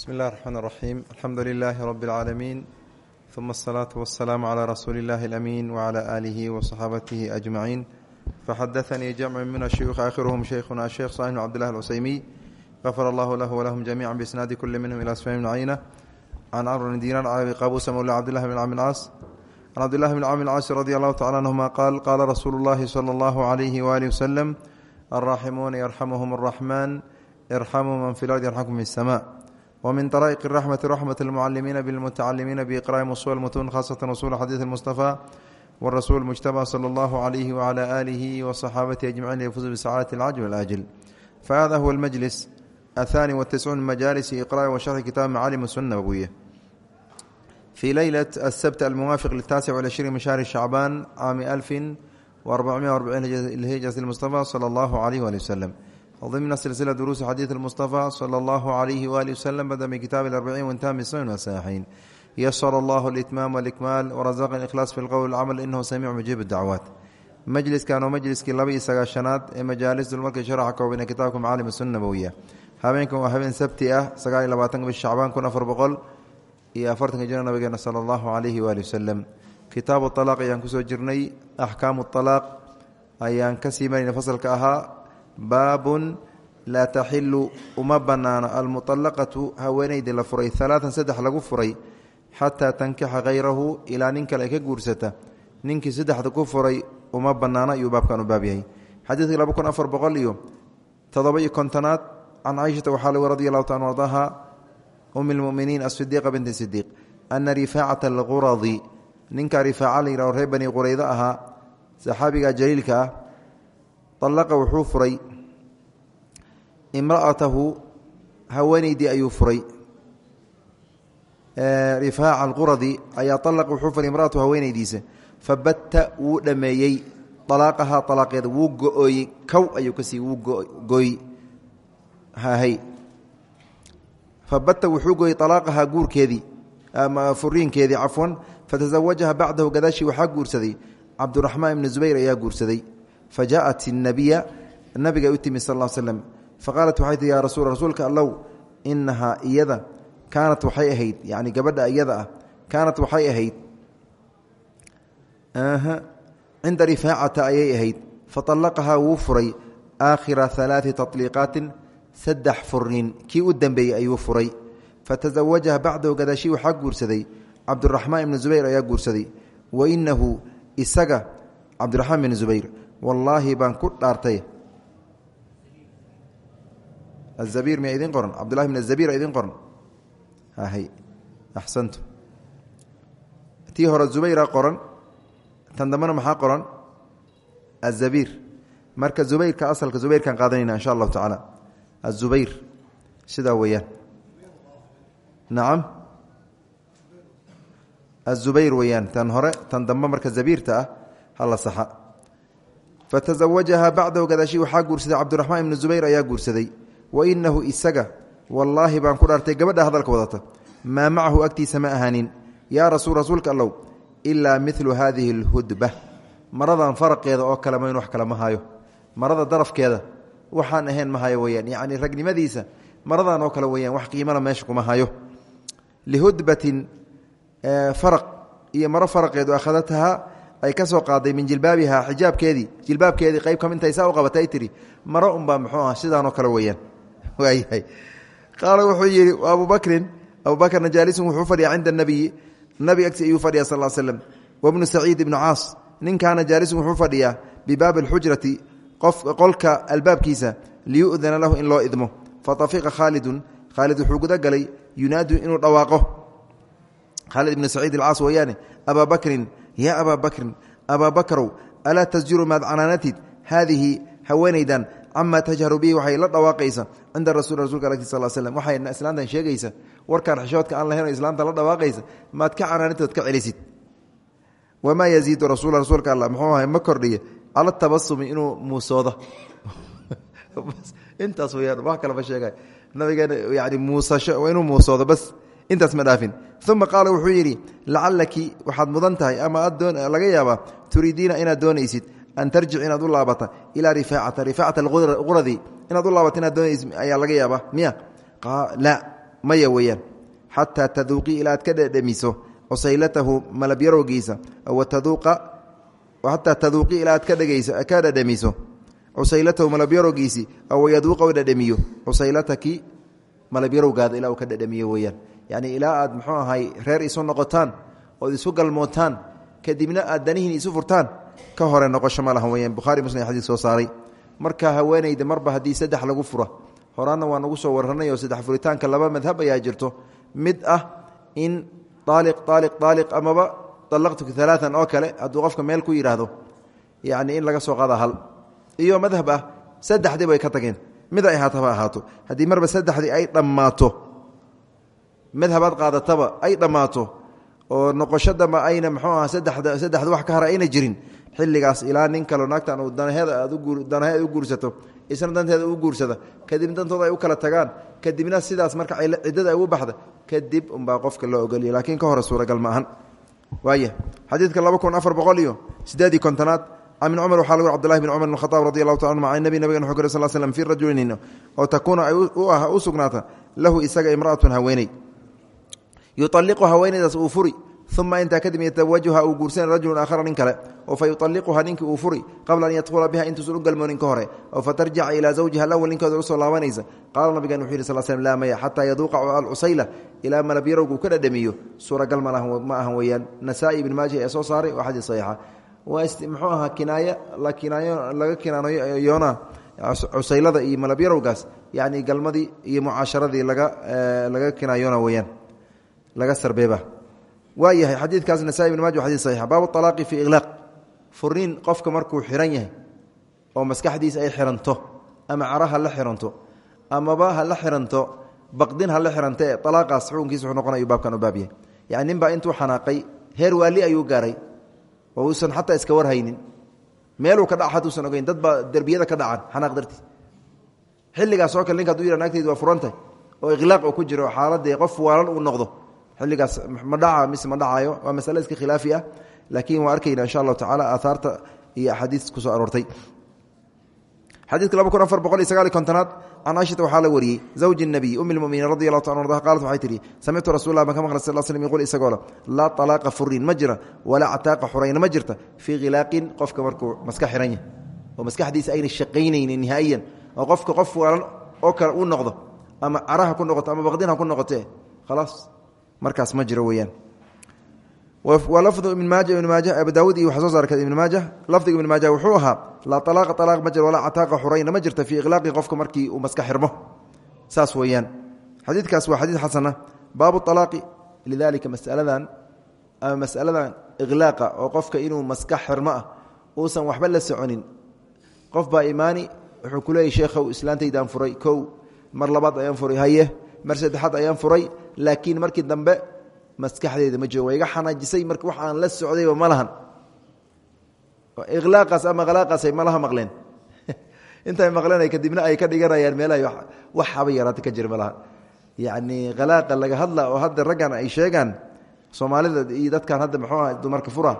bsmi اllahi الرحmn الرaxيim alxamdu lilahi rb اlcaalamiin ثuma الصlaaةu والsalaam عlى rasuuli اllahi اlأmiin wعlى alihi وصaxaabatihi أجmaciin faxadaثanii jamcu min ashuyuuخ aakhiruhum shaykhuna sheekh صalim bn cbdillahi اlcuseymiy غafar allahu lahu wlahum jamica bisnaadi kuli minhm ilى sfan bn cayna can camr bn dinar caabi qabusa mawla cabdillahi bn cami caas can cabdillahi bn cami caasi radi allahu tacala anhuma qaal qaala rasuulu اllahi slى اllahu عalayhi waalihi waslem alraaximuuna yarxamuhum الraxman irxamuu man fi lardi yarxamkum fi الsma wmin طrائq الرحmة رحmة المcalimiina bاlmتacalimiina بإqrاءi usul mtun khasة usul xadiiث المصطفى wالrasuul mجتbى slى اllah عlyh وعlى آlih وصxaabatihi أجمعin yfuz bsacاadة الcajل والآjل fahada huwa الmجlis الثاني والتسcuun min majalis إqrاءi وشharxi kitaab macaalim الsنة nabowiya fii leylaة السبت almuwaafiq للتاسع والعشhرين min شhهri شhacbاn caami ألف وأربعمائة وأربعين لhijرة المصطفى slى اllah عlيه وaلي وsلم ضمن سلسلة دروس xadيiث المصطفى صلى الله عليه وآله وسلم bdأ من kتاب الأربعين وانتهى من سنن وساحين يسر الله الإتمام والإكمال ورزقني الإخلاص في الqول والcمل إنه سميع مجيب الدعوات majliskan oo majliskii laba iyo sagaashanaad ee majaalis dulmarkii sharaxa koobina kitaabka macaalim الsuna nabowiya habeenkan waa habeen sabti ah sagaal iyo labaatanka bish shacbaan kun afar boqol iyo afartanka jira nabigeena salى اllahu عalayhi waali waslem kitaabu طalaaq ayaan kusoo jirnay axkaamu طalaaq ayaan kasii marayna fasalka ahaa baabun laa taxilu uma banaano almuطalaqatu haweeneyda la furay. Alaaan saddex lagu furay xataa tankixa hayrahu ilaa nin kale ay ka guursata. Ninkii saddexda ku furay uma banaano ayuu baabkan u baab yahay. Xadiidkii laba kun afar boqol iyo todoba iyo kontonaad can caaishata waxaa lg radi allahu taala ardaha umi lmuminiin asidiiqa binti sidiiq ana rifaacata alquradi ninka rifaaca la yihahdo reer bani quraydo ahaa saxaabiga jaliilka ah alaqa wuxuu furay imra'atahu haweeneydii ayuu furay rifaaca alquradi ayaa alaqa wuxuu furay imraatahu haweeneydiisa fabatta wuu dhameeyey alaaqahaa alaaqeeda wuu go-ooyey kow ayuu ka sii wuu gooy hahay fabatta wuxuu gooyey alaaqahaa guurkeedii furiinkeedii cafwan fatazawajaha bacdahu gadaashii waxaa guursaday cabduraxmaan ibni zubayr ayaa guursaday fajaءat الnabiya nabiga u timi sal slm faqaalat waxay tii ya rasul rasuulka allow inahaa iyada kaanat waxay ahayd yani gabadha iyada ah kaanat waxay ahayd cinda rifaacata ayay ahayd faطalaqahaa wuu furay aakhira ثalaaثi taطliiqaatin saddex furiin kii u dembeeyey ayuu furay fataزawajaha bacdahu gadaashi waxaa guursaday cabduraxmaan ibni zubayr ayaa guursaday wainahu isaga cabdiraxmaan bn zubayr wallaahi baan ku dhaartay. Azabiir miyaa idin qoran? Cabdullahi bn azabiir idin qoran? Hay. Axsantu. Tii hore zubayra qoran tan dambena maxaa qoran? Azabiir marka zubayrka asalka zubayrkaan qaadanayna insha allahu tacaala. Azubayr sidaa weeyaan. Nacam azubayr weeyaan. Tan hore tan dambe marka zabiirta ah hala saxa fataزawajaha bacdahu gadaashi waxaa guursaday cabdiraxmaan ibni zubayr ayaa guursaday wainahu isaga wallaahi baan ku dhaartay gabadha hadalka wadata maa macahu agtiisa ma ahaanin yaa rasuul rasuulka allow ilaa milu haadihi اlhudba maradan faraqeeda oo kale mayn wax kale ma marada darafkeeda waxaan ahayn ma hayo weyaan ragnimadiisa maradan oo kale weyaan wax qiimana meesha kuma hayo lihudbatin faraq iyo maro faraqeedu akhadatahaa ay ka soo qaaday min jilbaabiha xijaabkeedii. Jilbaabkeedii qayb kamidta saa u qabatay tiri maro unbaa muxuu ah sidaanoo kale weyaan waayahay qaala wuxuu yidhi abubakrin abubakrna jaalisun wuxuu fadhiyaa cinda nabiyi nabi agti ayuu fadhiya sal slm wabnu saciid ibnu caas. Ninkaana jaalisun wuxuu fadhiyaa bibaabi alxujrati qof qolka albaabkiisa liyudana lahu in loo idmo. Fatafiqa khaalidun. Khaalid wuxuu gudagalay yunaadu inuu dhawaaqo. Khaalid ibnu saciid alcaas weeyaane abaa bakrin yaa abaa bakrin abaa bakrow alaa tasjuru maad canaanatid? Haadihi haweenaydan camaa tajharu bihi waxay la dhawaaqaysa cinda rasul rasulka alki sal slm waxay islaantan sheegaysa warkaan xishoodka aan lahayn oo islaanta la dhawaaqaysa maad ka canaanatid ood ka celisid. Wamaa yaziidu rasul rasuulka alla muxuu ahay ma kordhiya cala tabasumi inuu muusoodo. Intaas weyaan wax kalama sheegay. Nabigeena yani muusasho inuu muusoodo bas intaas ma dhaafin. Uma qaala wuxuu yidhi lacalaki waxaad mudan tahay ama laga yaabaa turiidiina inaad doonaysid an tarjic inaad u laabata ilaa rifaacata rifaacata quradi. Inaad u laabata inaad doonaysid ayaa laga yaabaa. Miya? La maya weeyaan. Xataa taduuqii ilaa aad ka dhedhemiso cusaylatahu malabyarowgiisa xataa taduuqii ilaa aad ka dhedhemiso cusaylatahu malabyarowgiisii aw yaduuqa dhedhemiyo cusaylataki malabyarowgaada ilaa uu ka dhedhemiyo weeyaan yacni ilaa aad muxuu ahay reer isu noqotaan ood isu galmootaan kadibna aad danihiin isu furtaan ka hore noqosho ma lahan weyaan muslim xadiis soo saaray. Marka haweenayda marba haddii saddex lagu fura horaanna waa nagu soo warranay saddex furitaanka laba madhab ayaa jirto. Mid ah in aaliq aaliq aaliq amaba allaqtuka alaaan oo kale hadduu qofka meel ku yidhaahdo yacni in laga soo qaada hal. Iyo madhab ah saddexdii bay ka tageen. Mid ay ahaataba ahaato. Haddii marba saddexdii ay dhammaato madhabaad qaadataba ay dhammaato oo noqosho damba ayna mxuu aha saddexda wax ka hara ayna jirin xilligaas ilaa nin kaleo naagtan uu danahe aad u guursato isna danteeda u guursada kadib dantooda ay u kala tagaan kadibna sidaas marka ciddada ay ugu baxda kadib umbaa qofka loo ogoliya laakiin ka hore suuragal ma ahan. Waaya xadiidka laba kun afar boqol iyo sideedii kontonaad min cumar waxaa lagu cbdullahi bin cumar bn khadaab radi taala anuma can nabi nabigan wuxuu kare sal slm fii rajulinin oo takuuna ay u sugnaata lahu isaga imra'atun haweeney yualiqu haweenaydaas uu furi uma intaa kadib yatawajuha uu guursan rajulu aakhara nin kale oo fa yualiquha ninkii furi qabla an yadhula biha intuusan u galmoonin ka hore oo fatarjica ilaa zawjiha alawal ninkooda u soo laabanaysa qaala nabigan wuxuu yidhi sal slm laa maya xataa yaduuqa alcusayla ilaa malabyarowgu ka dhadhamiyo suuragal ma ahan weeyaan nasaa-i ibn maaja ee soo saaray waa xadiis saxiixa muxuu ahaa kinaayo laga kinaanayoona cusaylada iyo malabyarowgaas yacni galmadii iyo mucaasharadii laga kinaayoona weeyaan laga sarbeeba waa yahay xadiidkaas nasaa ibn maaja xadis saxiixa baabu alaaqi fii iqlaaq furiin qofka markuu xiran yahay oo maskaxdiisa ay xiranto ama cara ha la xiranto amaba ha la xiranto baqdin la xirante alaaqaas xukunkiisa wuxuu noqonayu baabkan u baab yahay. Yani nin xanaaqay heer waali ayuu gaaray oo uusan xataa iska warhaynin meeluu ka dhac haduusan ogeyn dad derbiyada ka dhacan xanaaq dartiis xilligaas oo kale ninka haduu yidha naagtaydi waa furantay oo iqlaaq uu ku jiro xaaladee qof waalan uu noqdo xilligaas ma dhaca mise ma dhacayo waa masale iska khilaafi ah. Laakiin waa arkayna insha allahu tacala aahaarta iyo axaadiis ku soo aroortay. Xadiidka laba kun afar boqol iyo sagaal iyo kontonaad can caaishata waxaa la wariyey zawji nabiy umi lmuminiin radi allahu ta arda qalat waxay tihi samictu rasul lah baan ka maqlay sal slm yqul isagoo le laa talaaqa furin ma jira walaa cataaqa xurayna ma jirta fii khilaaqin qofka markuu maska xiran yahay oo maskaxdiisa ayna shaqaynaynin nihaa'iyan oo qofka qof waalan oo kale uu noqdo ama caraha ku noqoto ama baqdin ha ku noqotee khalaas markaas ma jiro weyaan lafdu ibn maaja ibn maaja abu daawud iyo waxaa soo saarka ibn maaja. Lafdiga ibn maaja wuxuu ahaa laa alaaqa alaaq ma jiro walaa cataaqa xurayna ma jirta fii iqlaaqi qofka markii uu maska xirmo. Saas weeyaan. Xadiidkaas waa xadiid xasana. Baabu alaaqi lidalika masaladan ama masaladan iqlaaqa oo qofka inuu maska xirmo ah uusan waxba la soconin. Qof baa imaani wuxuu ku leeyay sheekhow islaantaydaan furay kow mar labaad ayaan furay haye mar saddexaad ayaan furay laakiin markii dambe maskaxdeeda ma joogo iga xanaajisay marka wax aan la socdayba ma lahan. Ilaaqaas ama khalaaqaasay malaha maqleen. Intay maqleen kadibna ay ka dhiganayaan meelahay wax haba yaraata ka jira ma laha yacni khalaaqa laga hadla oo hadda raggan ay sheegaan soomaalida iyo dadkan hadda muxuu aha dumarka fura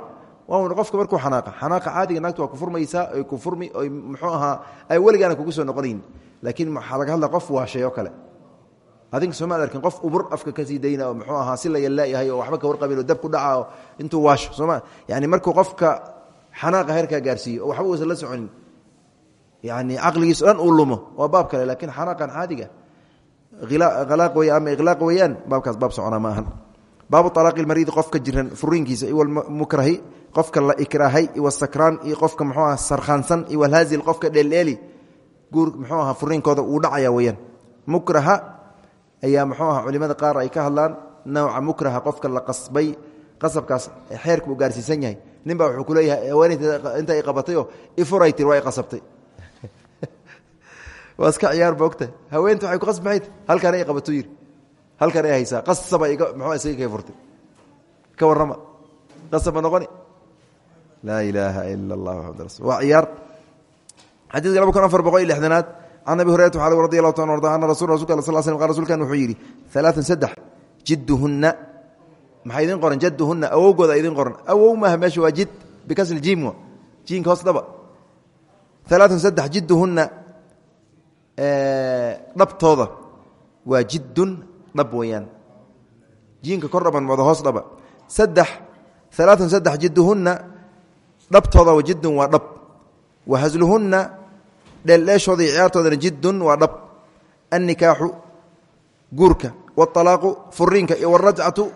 waa qofka markuu xanaaqa xanaaqa caadiga naagtu waa ku furmaysaa oy ku furmi oy muxuu ahaa ay weligaana kugu soo noqonayn. Laakiin waxaa laga hadla qof waashay oo kale adinka sooma ad arkin qof ubur afka ka sii dayna oo muxuu ahaa si la yallaayahay oo waxba ka warqabin oo dab ku dhaca oo intuu waasho sooma yani markuu qofka xanaaqa heerkaa gaarsiiyo oo waxba uusan la soconin yani caqligiiso dhan uu lumo waa baab kale laakiin xanaaqan caadiga alaaq wey ama iqlaaq weeyaan baabkaas baab soconaa ma ahan. Baabu alaaqi mariidi qofka jiran furiinkiisa iwalmukrahi qofka la ikraahay iwasakraan iyo qofka muxuu aha sarkhaansan iwalhaazil qofka dheeldheeli guur muxuu aha furiinkooda uu dhacaya weeyaan. Mukraha ayaa muxuu aha culimada qaar ay ka hadlaan nawca mukraha qofka la qasbay qasabkaas xeerka uu gaarsiisan yahay. Nin baa wuxuu kuleeyahay haweenayta inta ay qabatayoo ifuray tir waa ay qasabtay. Waa iska ciyaar boogta haweenta waxay ku qasbahayd halkan ay qabato yiri halkan ay haysaa. Qasaba iga muxuu isaga kay furtay. Ka warrama. Qasab noqoni. Laa ilaaha ila allah maxamad rasul waa ciyaar. Xadiidka laba kun afar lixdanaad can abi hurayrat waxaa radi allahu ta arda ana rasul rasulka al sl rsulkan wuxuu yidhi alaaan saddex jidduhunna maxaa idin qoran jadduhunna awowgooda idin qoran awow maaha meesha waa jid bikasri jiim jiinka hoos dhaba alaaan saddex jidduhunna dhabtooda waa jiddun dhab weeyaan jiinka kor dhaban wada hoos dhaba saddex alaatun saddex jidduhunna dhabtooda jiddun waa dhab wa hasluhunna dheeldheeshooda iyo ciyaartoodana jiddun waa dhab. Annikaaxu guurka wاalaaqu furiinka iyo wاrajcatu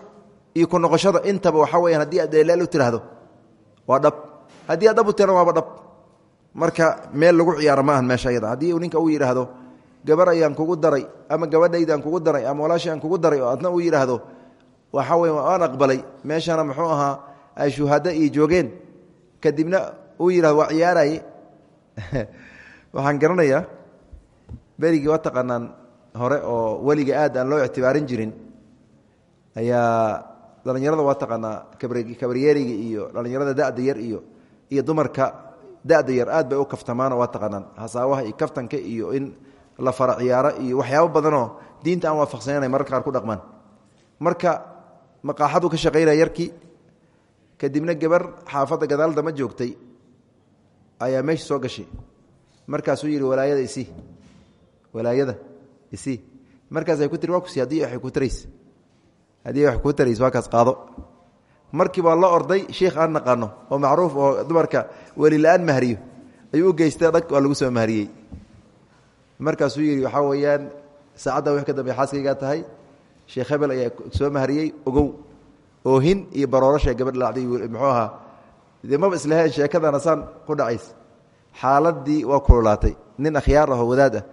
iyo ku noqoshada intaba waxaa weyaan haddii aad dheeleel u tiraahdo waa dhab. Haddii aad dhab u tiran waaba dhab. Marka meel lagu ciyaaro ma meesha ayada haddii ninka uu yidhaahdo gabar ayaan kugu daray ama gabadhaydaan kugu daray ama walaashay aan kugu daray oo adna uu yidhaahdo waxaa wey waan aqbalay. Meeshana muxuu ahaa ay shuhada iyo joogeen. Kadibna uu yidhahdo waa ciyaaraye waxaan garanayaa berigii waa taqaanaan hore oo weliga aad aan loo ictibaarin jirin. Ayaa dhallinyarada waa taqaanaa kabaryeeriga iyo dhallinyarada dada yar iyo iyo dumarka dada yar aad bay u kaftamaano waa taqaanaan. Hasaawaha iyo kaftanka iyo in la fara ciyaaro iyo waxyaabo badanoo diinta aan waafaqsanana mararka qaar ku dhaqmaan. Marka maqaaxadu ka shaqaynaya yarkii kadibna gabar xaafadda gadaaldama joogtay ayaa meesha soo gashay markaasuu yidhi walaayada isi walaayada isi markaasay ku tiri waa kusi haddii waxay ku tarays. Haddii wax kuu tarays waa kaas qaado. Markii baa la orday sheikh aan naqaano oo macruuf oo dumarka weli la'aan mahriyo ayuu u geystay dhag waa lagu soo mahriyey markaasuu yidhi waxaa weeyaan saacadda wix ka dambe xaaskaygaa tahay sheekh hebel ayaa soo mahriyey ogow. Oohin iyo baroorasha gabadh dhacday muxuu ahaa dee maba islaheen sheekadana saan ku dhacays xaaladii waa kululaatay. Nin akhyaar ahoo wadaad ah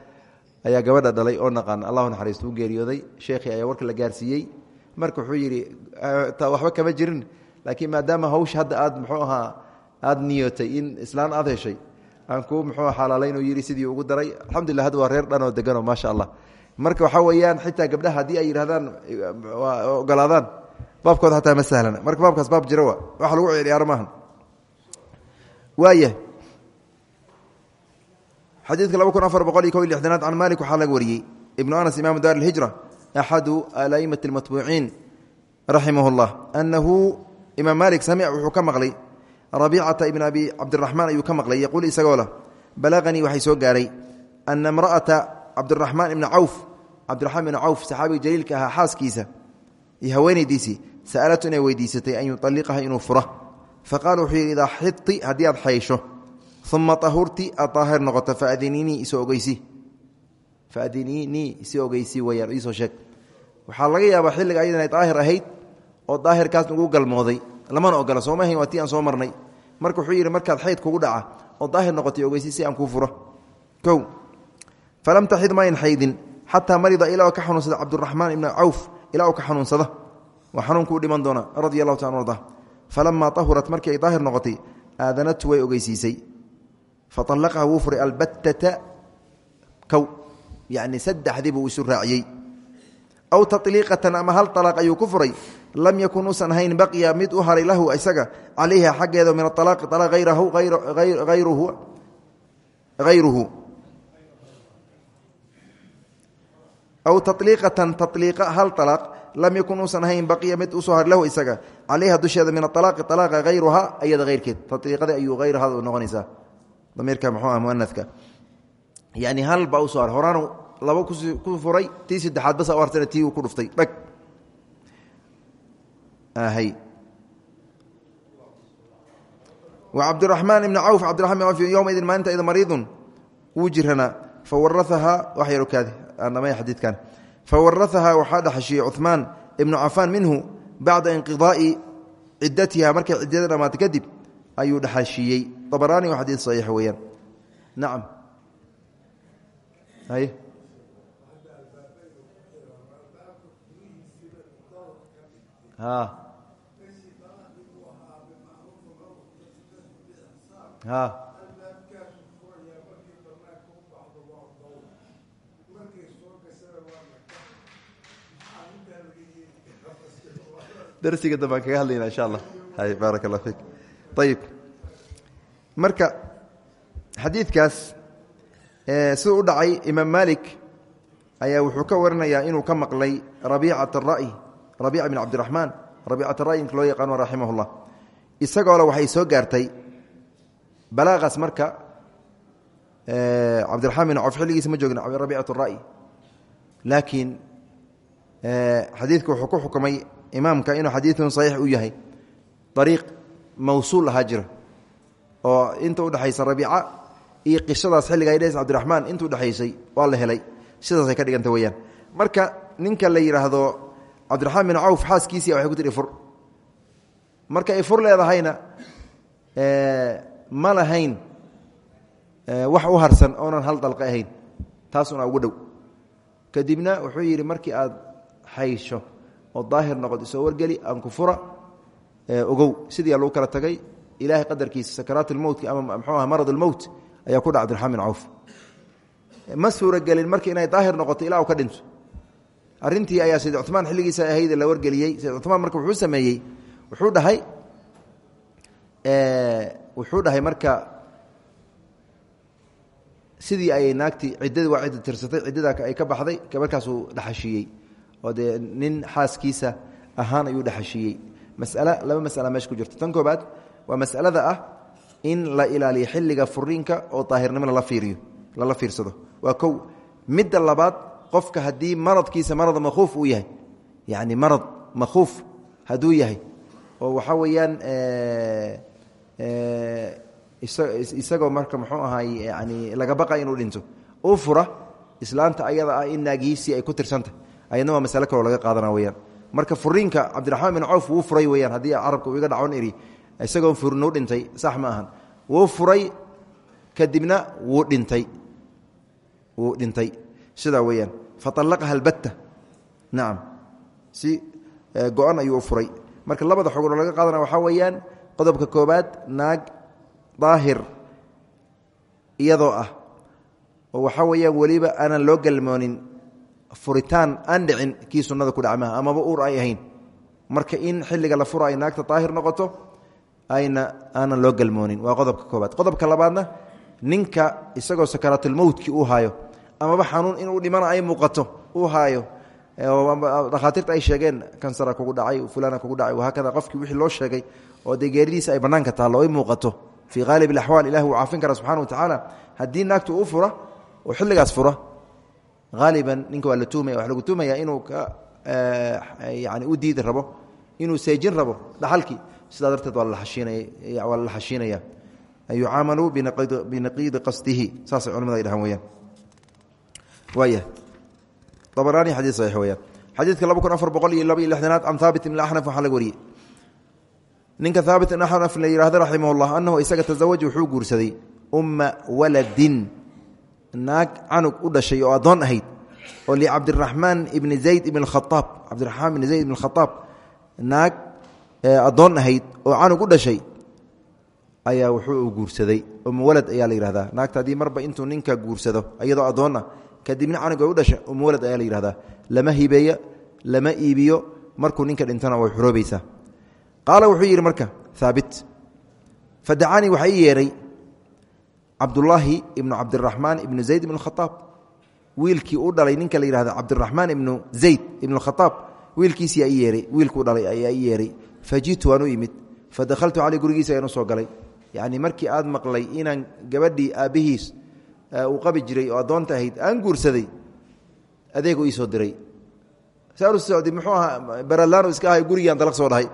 ayaa gabadha dhalay oo naqaan allahu naxariistu u geeriyooday. Sheekhii ayaa warka la gaarsiiyey. Marka wuxuu yidhi waxba kama jirin. Laakiin maadaama hawsha hadda aad muxuu ahaa aada niyootay in islaan aad heshay aan kuu muxuu xalaalayn oo yidhi sidii ugu daray alxamdulillah hadda waa reer dhanoo deganoo maasha allah. Marka waxaa weeyaan xitaa gabdhaha haddii ay yidhahdaan ogolaadaan baabkooda xataa ma sahlana. Marka baabkaas baab jira wa lagu ciyaaro maaha waaya xadiidka laba kun afar boqol iyo ko iy lixdanaad can malik waxaa laga wariyey. Ibnu anas imaamu daar alhijra axadu alaimati almatbuuciin raximah اllah anahu imaam malik samic wuxuu ka maqlay rabicata ibn abi cabdiraxmaan ayuu ka maqlay. Yaquul isagoo leh balaqanii waxay soo gaaray ana imra'ata cabdiraxmaan ibna cawf. Cabdiraxmaan ibna cawf saxaabiga jaliilka ahaa xaaskiisa iyo haweenaydiisii sa'alatu inay weydiisatay an yualiqaha inuu fura faqaala wuxuu yidhi idaa xiti haddii aad xaysho uma ahurti aad daahir noqoto faadiniinii isoo ogeysi faadiniinii isi ogeysi weyaan iisoo sheeg waxaa laga yaabaa xilliga ayadan ay daahir ahayd oo daahirkaas ugu galmooday. Lamana ogola sooma hayn waa tii aan soo marnay. Marka wuxuu yidhi markaad xayd kugu dhaca oo daahir noqotay ogeysi si aan kuu furo. O falam taxid mayn xaydin xataa marida ilaa ka xanuunsada cabduraxmaan ibna cawf ilaa ka xanuunsada waa xanuunku u dhiman doona radia allahu taala arda. Falamaa ahurat markii ay daahir noqotay aadanatu way ogeysiisay faallaqaha wuu furay albattata kow yacni saddexdii buu isu raaciyey aw taliiqatan ama hal alaaq ayuu ku furay lam yakun uusan ahayn baqiya mid u haray lahu isaga calayha xaggeeda min aalaaqi alaq hayrahu hayruhu hayruhu aw taliiqatan taliiqa hal alaaq lam yakun uusan ahayn baqiya mid u soo haray lahu isaga calayha dusheeda min aalaaqi alaaqa hayruha ayada hayrkeed taliiqadii ayuu hayraha noqonaysaa damiirka muxuu ah muanadka yani hal baa u soo haray laba ku furay tii saddexaad bas artana tii uu ku dhuftay. Dhag. Cabdiraxmaan ibna cawf cawf yowmaidin maalinta ida mariidun wuu jiranaa fawarahahaa wax yaro kaadi aanamay xadiidkan. Fawarahahaa waxaa dhaxashiyey cuثmaan ibnu cafaan minhu bacda inqiضaa'i ciddatiha. Markay ciddada dhammaatay kadib ayuu dhaxashiiyey abaraani waa xadiid saxiix weeyaan. Nacam haye darsiga dambaan kaga hadlayna insha allah. Hay baarak allah fiik ayib marka xadiidkaas siduu u dhacay imaam malik ayaa wuxuu ka warinayaa inuu ka maqlay rabiicat ra'y rabiica bin cabdiraxmaan. Rabiicat ra'y inka loo yaqaano raximah اllah isagoo le waxay soo gaartay balaaqaas marka cabdiraxmaan bin cawf xilligiisa ma joogin rabiicat ra'y laakiin xadiidku wuxuu ku xukumay imaamka inuu xadiidun saxiix u yahay. Ariiq mawsuul ahaa oo inta udhexaysa rabiica iyo qishadaas xilliga dhes cabdiraxmaan inta udhexaysay waa la helay. Sidaasay ka dhiganta weyaan marka ninka la yidhaahdo cabdiraxmaan bin cawf xaaskiisii waxay ku tiri fur. Marka ay fur leedahayna ma lahayn wax u harsan oonan hal dalqa ahayn. Taasuna ugu dhow. Kadibna wuxuu yidhi markii aad haysho oo daahir noqod isoo wargeli aan ku fura ogow. Sidii lagu kala tagay ilaahay qadarkiisa sakaraat lmowtki ama mxuu ah marad almowt ayaa ku dhaca abdiraxmaan bin cawf. Ma suuragelin inay daahir noqoto ilaa ka dhinto. Arrintii ayaa sayd cumaan xilligiisa ahayd la wargeliyey. Sayd cumaan marka wuxuu sameeyey wuxuu dhahay wuxuu dhahay marka sidii ayay naagtii ciddadii waa cidda tirsatay ciddada ay ka baxday markaasuu dhaxashiiyey oo dee nin xaaskiisa ahaan ayuu dhaxashiiyey masale laba masala meesha ku tan koobaad waa masalada ah in la ilaaliyo xilliga furiinka oo daahirnimo lala fiirsado. Waa kow midda labaad qofka haddii maradkiisa marad makhuuf uu yahay yacni marad makhuuf hadduu yahay oo waxaa weeyaan isagoo marka muxuu ahaay yani laga baqa inuu dhinto u fura islaanta ayada ah in naagihiisii ay ku tirsantah ayadna waa masale kaloo laga qaadana weyaan marka furiinka cabdiraxmaan bin cawf wuu furay weyaan haddii carabka uu isagoo furinuu dhintay sax ma ahan. Wuu furay kadibna wuu dhintay. Wuu dhintay. Sidaa weyaan faallaqaha albatta. Nacam si go-an ayuu furay. Marka labada xogooo laga qaadana waxaa weeyaan qodobka koobaad naag daahir iyadoo ah. Oo waxaa weeyaan weliba aanan loo galmoonin furitaan aan dhicin kii sunnada ku dhacmaha amaba uur ay ahayn. Marka in xilliga la fura ay naagta daahir noqoto ayna aanan loo galmoonin. Waa qodobka koobaad qodobka labaadna ninka isagoo sakaraatulmowtki uu haayo amaba xanuun inuu dhimana ay muuqato uu haayo dhakhaatiirta ay sheegeen kansara kugu dhacay fulana kugu dhacay wahaakada qofkii wixii loo sheegay oo dee ay bannaanka taallo ay muuqato. Fii haalib alaxwaal ilahi wuu caafin kara subxana wa tacaala. Haddii naagtu uu fura xilligaas fura haaliban ninka waa la waa lagu tuhmaya inuu ka yani u diidi rabo inuu seejin rabo dhaxalkii sidaa darteed waa la xashiinaya. Yucaamalu binaqiidi qasdihi. Saasay culimada ay dhahaan weyaan waaya abaraani xadii saxiix weyaan xadiidka laba kun afar boqol iyo laba iyo lixdanaad can haabit ibn axnaf waxaa laga ninka haabit ibn axnaf la yihahdo raximah llah anahu isaga tasawaj wuxuu guursaday umma waladin. Naag canug u dhashay oo addoon ahayd oo licabdiraxmaan ibni zayd ibn khaaab cabdiraxmaan ibni zayd ibn khaaab naag addoon ahayd oo canug u dhashay ayaa wuxuu guursaday. Umma walad ayaa la yihahdaa naagta haddii marba intuu ninka guursado iyadoo addoon ah kadibna canuga u dhasha umma walad ayaa la yihahdaa lama hibeeyo lama iibiyo markuu ninka dhintana way xuroobaysaa. Qaala wuxuu yidhi marka haabit fadacaanii waxaa ii yeedhay cabdulaahi ibnu cabdiraxmaan ibnu zayd ibn khaaab wiilkii u dhalay ninka la yihahdo cabdiraxmaan ibnu zayd ibn khaaab wiilkiisiyaa ii yeehay wiilkuu dhalay ayaa ii yeehay fajitu waan u imid fadakhaltu caley gurigiisa ayaan u soo galay. Yacni markii aad maqlay inaan gabadhii aabbihiis uu qabi jiray oo addoonta ahayd aan guursaday adeegu iisoo diray. Saaru socdi muxuu ahaa baralaanu iska ahay gurigaan dalaq soo dhahay.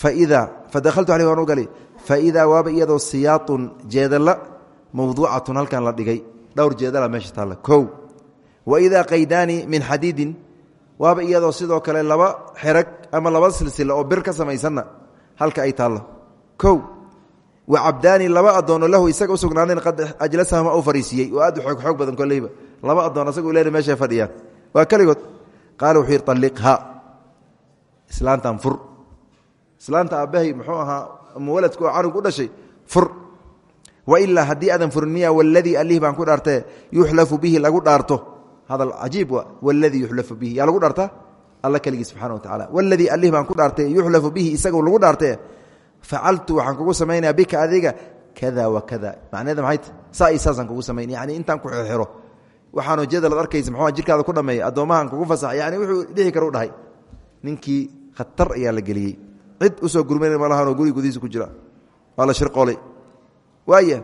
Faidaa fadakhaltu caleyh waan u galay. Faidaa waaba iyadoo siyaatun jeedalla mawduucatun halkan la dhigay. Dhowr jeedala meesha taalla. Kow wa idaa qaydaani min xadiidin waaba iyadoo sidoo kale laba xerag ama laba silsila oo bir ka samaysanna halka ay taallo kow wa cabdaani laba addoonoo lahu isaga u sugnaadeen qad ajlasahuma u fariisiiyey oo aad u xoog badan koleyba. Laba addoon asagu len meeshay fadhiyaan. Waa keligood. Qaala wuxuu yidhi alliqha fur. Islaanta aabbahay muxuu ahaa oo canug u dhashay fur. Wailaa haddii aadan furin miya waladii alih baan ku dhaartee yuxlafu bihi lagu dhaarto hadal cajiib wa waladii yuxlafu bihi yaa lagu dhaartaa alla keligii subxana wa tacala waladii alih baan ku dhaartee yuxlafu bihi isagu lagu dhaartee facaltu waxaan kugu samaynayaa bika adiga kada wa kada macneeda maxay ta saa iyo saasaan kugu samayn yani intaan ku xiro waxaan ujeedal ad arkaysa muxuu jirkaada ku dhameeya addoommahan kugu fasax yani wuxuu dhihi kara u dhahay ninkii khatar ayaa la geliyey cid u soo gurmana malahanoo guriga gudihiisa ku jira waa la shirqoolay waaya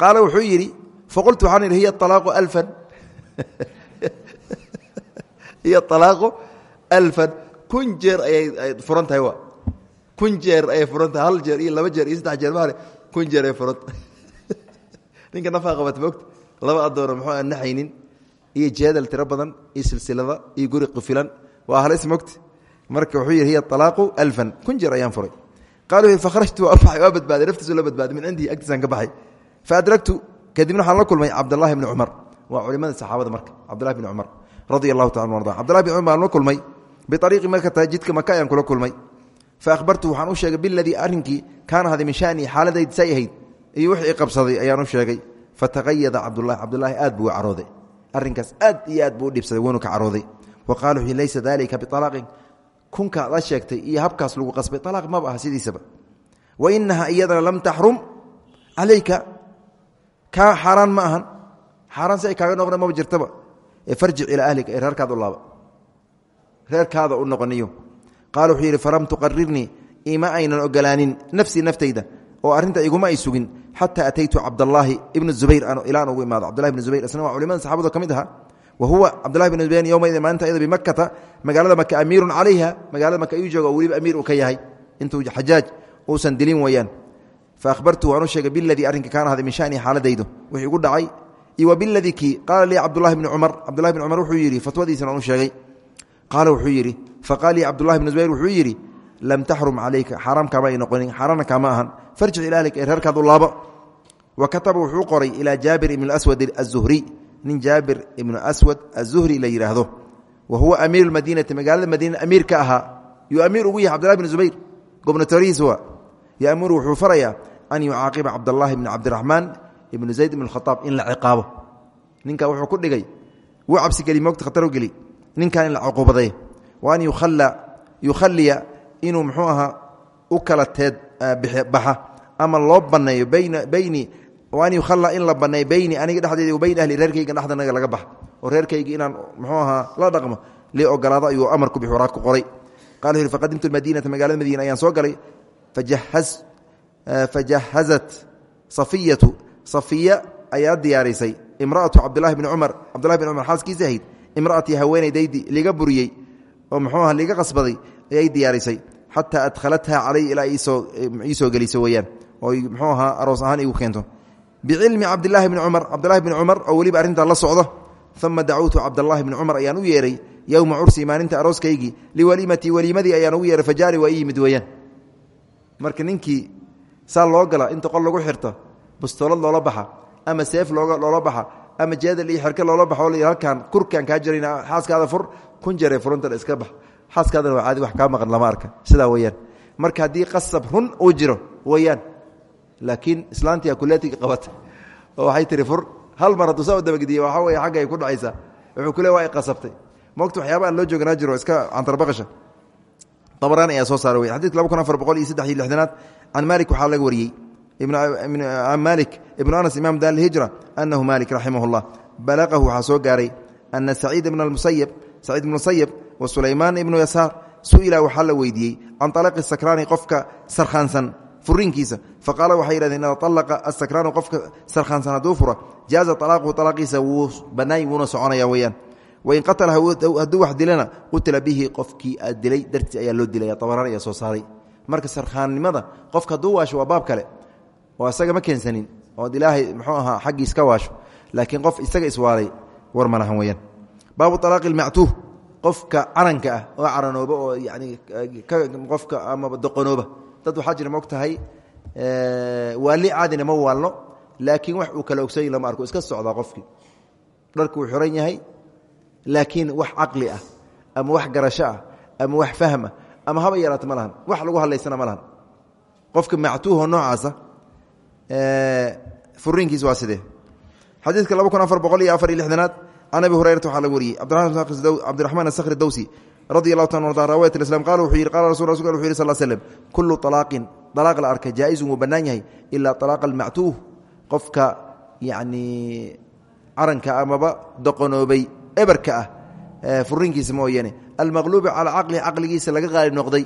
qaala wuxuu yidhi faqultu waxaan idhi hiya alaaqu alfan hiya alaaqu alfan kun jeer ayay furan tahay wa. Kun jeer ayay furan tahay hal jeer iyo laba jeer iyo saddex jeer maale kun jeer ayay furan tahay. Ninka nafaa qabata mogta laba addoona muxuu aan naxaynin iyo jeedal tiro badan iyo silsilada iyo guri qifilan waa halis mogta marka wuxuu yidhi hiya alaaqu alfan. Kun jeer ayaan furay. Qaaluu fakhrajtu waa baxay waa badbaaday naftiisu la badbaaday min cindii agtiisaan ka baxay. Faadragtu kadibna waxaan la kulmay cabdallaahi bni cumar waa culimada saxaabada marka cabdullahi bni cumar radia allahu taala arda cabdullahi bni cumar baan la kulmay biariiqi makata jidka maka ayaan kula kulmay. Fa ahbartu waxaan u sheegay biladii arrinkii kaana haday min shanii xaaladaydi say ahayd iyo wixii qabsaday ayaan u sheegay fataqayada cabdulahi cabdulaahi aad buu carooday. Arrinkaas aad iyo aad buu u dhibsaday wuuna ka carooday. Wa qaala wuxuu laysa dalika bialaaqin kunka ad sheegtay iyo habkaas lagu qasbay alaaq maba aha sidiisaba. Wa inaha iyadana lam taxrum calayka kaa xaaraan ma ahan xaaraan si ay kaaga noqda maba jirtaba. Farjic ilaa ahlika ee reerkaada u laaba. Reerkaada u noqoniyo. Qaala wuxuu yidhi falam tuqarirnii ima aynan ogolaanin nafsii naftayda oo arrinta iguma ay sugin xataa ataytu cabdallaahi ibnu zubayr ilaan ugu imaado. Cabdullahi ibnu zubayr isna waa culimada saxabada ka mid ahaa. Wa huwa cabdullahi bn zubayr yowmaidin maalinta iyada bimakkata magaalada maka amiirun calayha magaalada maka ayuu jooga oo weliba amiir uu ka yahay. Intuu xajaaj uusan dilin weeyaan fa ahbartu waan u sheegay biladii arrinka kaana haday min shanii xaaladaydu. Wixii igu dhacay biladii kii? Qaala lii cabdullahi bni cumar. Cabdullahi bni cumar wuxuu yidhi fatwadiisana aan u sheegay. Qaala wuxuu yidhi faqaal lii cabdullahi bni zubayr wuxuu yidhi lam taxrum calayka xaaraam kaama ay noqonin xaaraanna kaama ahan. Farjic ila ahlik ee reerkaad u laabo. Wa kataba wuxuu qoray ilaa jaabir ibn aswad azuhri nin jaabir ibnu aswad azuhri la yidhaahdo wa huwa amiiru madiinati magaalada madiina amiir ka ahaa. Yuu amiir ugu yahay cabdullahi bni zubayr gobnatorihiis waa. Yaamuru wuxuu farayaa an yucaaqiba cabdallaahi bni cabdiraxmaan ibnu zayd ibn khaaab in la ciqaabo. Ninka wuxuu ku dhigay wuu cabsigeli moogta khataro geli. Ninkan in la cuquubaday wa an yukhaliya inuu muxuu ahaa u kala ama loo banneeyo bayni an yukhalla in la banneeyo beyni aniga dhexdeeda bayn ahli reerkayga dhexdanaga laga bax oo reerkayga inaan muxuu la dhaqmo lii ogolaado ayuu amar ku bix waraaq ku qoray. Qala faqadimtu lmadiinata magaalada madiina ayaan soo galay. Fajahazat safiyatu safiya ayaa diyaarisay. Imraatu cabdulahi bni cumar cabdulahi bn cumar xaaskiisa ahayd imraatii haweenaydaydi liga buriyey oo muxuu aha liga qasbaday ayay diyaarisay. Xataa adkhalatha calay ilaa ii soo geliso weyaan oo muxuu ahaa aroos ahaan igu keento. Bicilmi cabdilaahi bni cumar cabdulahi bni cumar oo weliba arrintaa la socdo. Uma dacawtu cabdallaahi bni cumar ayaan u yeeray yowma cursi maalinta arooskaygii liwaliimatii waliimadii ayaan ugu yeeray fajaari waa ii yimid marka ninkii saa loo inta qol lagu xirto bustoolad loola baxa ama seef loola baxa ama jeedal iyo xerke loola baxo halkaan kurkaan kaa jirayn xaaskaada fur kun jare furuntan iska bax. Xaaskaadana waa caadi wax kaa maqan lama arka. Sidaa weyaan marka haddii qasab run uu jiro weyaan laakiin islaantii akuleetiga qabatay oo waxay tihi fur hal mar hadduu saa u dabagediye waxaa wey xagga ay ku dhacaysaa. Wuxuu ku le waa ay qasabtay. Mogta waxyaaba aan loo jooganaa jiro iska cantarbaqasha abraan ayaa soo saara wey xadidka laba kun afar boqol iyo saddex iyo lixdanaad can malik waxaa laga wariyey malik ibnu anas imam dar hijra anahu malik raximah اllah balaqahu waxaa soo gaaray ana saciid ibn musayb saciid ibn musayb wa sulaymaan ibnu yasaar su'ila waxaa la weydiiyey can alaqi sakraani qofka sarkhaansan furiinkiisa faqaala waxay yidhahdeen ida alaqa asakraanu qofka sarkhaansan hadduu fura jaaza alaaquhu alaaqiisa wuu banaay wuuna soconaya weyaan wain qatala hadduu wax dilana qutila bihi qofkii aad dilay dartiis ayaa loo dilaya abaraan ayaa soo saaray. Marka sarkhaannimada qofka hadduu waasho waa baab kale oo isaga ma keensanin ood ilaahay muxuu ahaa xaggiis ka waasho. Laakiin qof isaga iswaalay war ma lahan weyaan baabu alaaqi lmactuuh qofka caranka ah oo caranooba oo yani qofka amaba doqonooba. Dad waxaa jira maog tahay waali caadina ma waalno laakiin wax uu kala ogsoy lama arko. Iska socdaa qofkii. Dharku uu xiran yahay laakiin wax caqli ah ama wax garasho ah ama wax fahma ama haba yaraata ma wax lagu hadlaysana ma qofka mactuuho noocaasa furiinkiis waa sidee? Xadiidka laba kun afar boqol iyo afar iyo lixdanaad can abi hurayrata waxaa laga wariyey. Cabdiraxmaan asakhri dowsi radi allahu ta arda raawayat islam qala wuxuu yidhi qala rasul rasulka wuxu yidhi sal slem kullu alaaqin alaaq la arkay jaa-izun wuu bannaan yahay ilaa alaaqa almactuuh qofka yacni caranka amaba doqonoobay eberka ah furiinkiisa mooyaane almaqluubi calaa caqlihi caqligiisa laga qaali noqday.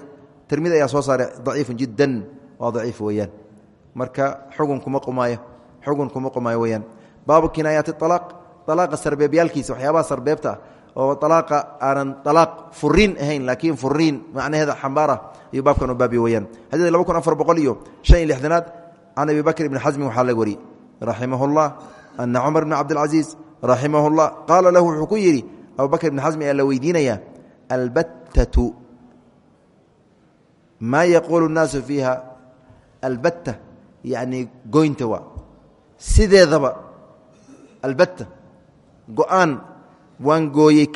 Tirmid ayaa soo saaray daciifun jiddan waa daciif weeyaan marka xugunkuma qumaayo xugun kuma qumaayo weyaan baabu kinaayaati alaaq alaaqa sarbeebyaalkiisa waxyaabaha sarbeebta ah oo alaaqa aanan alaaq furiin ahayn laakiin furiin macnaheeda xambaarah ayuu baabkan u baabiye weyaan xadiidka laba kun afar boqol iyo shan iyo lixdanaad can abi bakr ibni xasmin waxaa laga wariyey. Raximahu llah ana cumar bni cabdilcasiis raximahu llah qaala lahu wuxuu ku yidhi abu bakr ibni xasmi ayaa la weydiinayaa albattatu maa yaquulu nnaasu fiiha? Albatta yacni goynta waa. Sideedaba albatta go'aan waan gooyey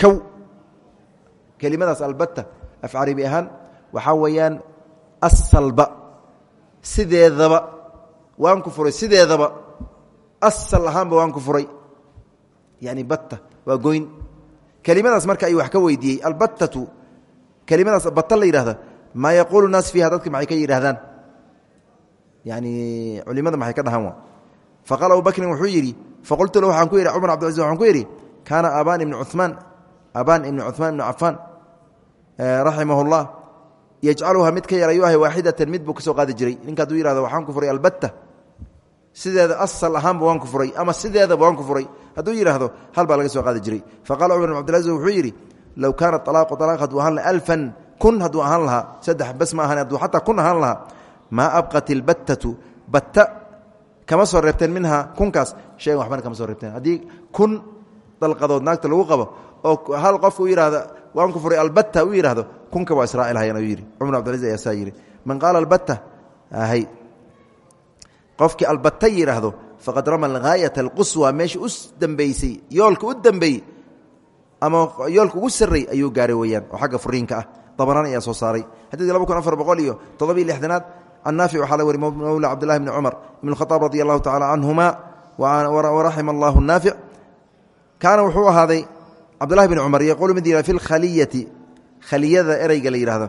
kelimadaas albatta af carabi ahaan waxaa weeyaan asalba sideedaba waan ku furay sideedaba asal ahaanba waan ku furay. Yani batta waa goyn. Kelimadaas marka ayuu wax ka weydiiyey. Albattatu kelimadaas batta la yidhahda maa yaquulu naas fiiha dadka maxay ka yidhahdaan yani culimada maxay ka dhahaan faqaala abu bakrin wuxuu yidhi faqultu lahu waxaan ku yidhi cumar abdilcaziz waxaan ku yidhi kaana abaan ibni cumaan abaan ibni cumaan ibni cafaan raximah اllah yajcaluha mid ka yar ayuu ahay waaxidatan mid buu ka soo qaadi jiray. Ninka haduu yihahdo waxaan ku furay albatta sideeda asal ahaanba waan ku furay ama sideedaba waan ku furay. Hadduu yidhaahdo hal baa laga soo qaadi jiray. Faqala cumar bn abdilcaziz wuxuu yidhi low kaana alaaqu alaaq hadduu ahaan laha alfan kun hadduu ahaan lahaa saddex bas ma ahan hadduu xataa kun ahaan lahaa maa abqat ilbattatu batta kama soo reebteen minhaa kunkaas. Sheegan waxbana kama soo reebteen. Haddii kun dalqadood naagta lagu qabo oo hal qofka u yidhahda waan ku furay albatta u yidhahdo kunka waa israaciilhayan ayuu yidhi cumar abdilcaziz ayaa saa yidhi man qaala albatta ahay. Qofkii albatta yidhaahdo faqad rama alghaayata alquswa meesha u dambeysay yoolka u dambeeyey ama yoolka ugu sarray ayuu gaaray weyaan oo naafic waxaa la wari mowla cabdillahi bni cumar ibn khadaab radi allahu tacala canhuma waraxima allahu naafic kaana wuxuu ahaaday cabdullahi bn cumar yaquulu mid yihah fi lkhaliyati khaliyada ereyga la yidhahdo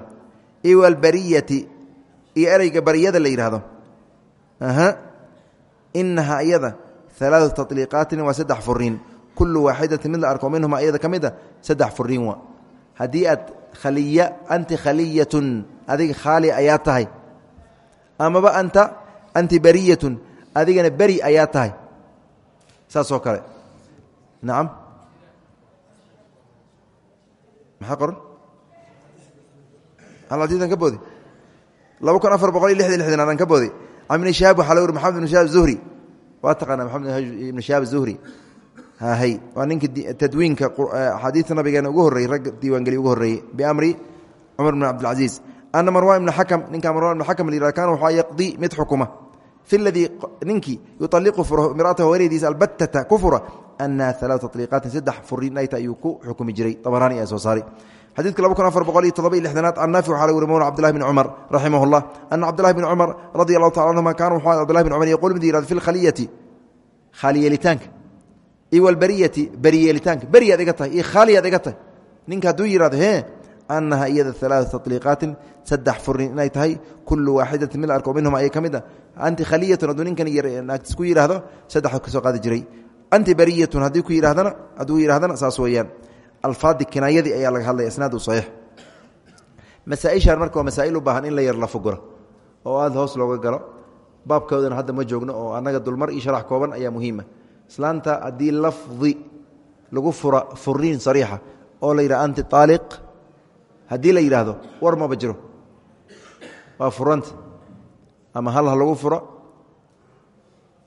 iyo albariyati iyo ereyga bariyada la yidhaahdo inaha iyada alaau taطliiqaatin waa saddex furiin kulu waaxidatin mid la arko minhuma iyada ka mid a saddex furiin wa haddii aad khaliya anti khaliyatun adiga khaali ayaa tahay amaba anta anti bariyatun adigana beri ayaa tahay. Saasoo kale. Nacam maxaa qoran? Aladiidan ka boodi. laba kun afar boqol iyo lixdan lixdanaadaan ka boodi. Ibni shihaab waxaa la wuri maxamed ibn shihaab zuhri. Waa taqaanaa maxamed ibn shihaab zuhri. Hay. Waa ninka tadwiinka axaadiista nabigeena ugu horreyey ragga diiwaangeli ugu horreeyey biamri cumar bn cabdilcaziiz ana marwan ibna xakam ninka marwan ibna xakam la yihah kaana waxaa yaqdii mid xukuma fi ladii ninkii yualiqu furo imraatahu haweenaydiisa albattata ku fura annaha alaau taطliiqaatin saddex furin ay ta ayuu ku xukumi jiray dabaraani ayaa soo saaray xadiidka laba kun afar boqol iyo todoba iyo lixdanaad can naafic waxaa la wuri mawla cbdillahi bni cumar raximah اllah ana cabdillahi bni cumar radi allahu taala anhuma kaana wuxuu cbdillahi bni cumar yaqul mid yihahdo fi lkhaliyati khaaliyeelitaanka iyo walbariyati beriyeelitaanka beriyaad iga tahay iyo khaaliyaad iga tahay ninka hadduu yihahdo he anaha iyada alaau taطliiqaatin saddex furin inay tahay kulu waaxidatin mid arko minhuma ay ka mid a anti khaliyatun hadduu ninkan naagtis ku yidhaahdo saddex ka soo qaadi jiray anti bariyatun haddii ku yidhahdana hadduu yidhahdana saas weeyaan alfaadi kinaayadii ayaa laga hadlaya isnaadu saxiix masaaishan marka waa masaa'il u baahan in la yar la fuguro oo aada hoos looga galo baabkoodana hadda ma joogno oo annaga dulmar iyo sharax kooban ayaa muhiima islaanta haddii lafdi lagu fura furiin sariixa oo la yidhaha anti aaliq haddii la yidhaahdo war maba jiro. Waa furanta ama hal ha lagu furo.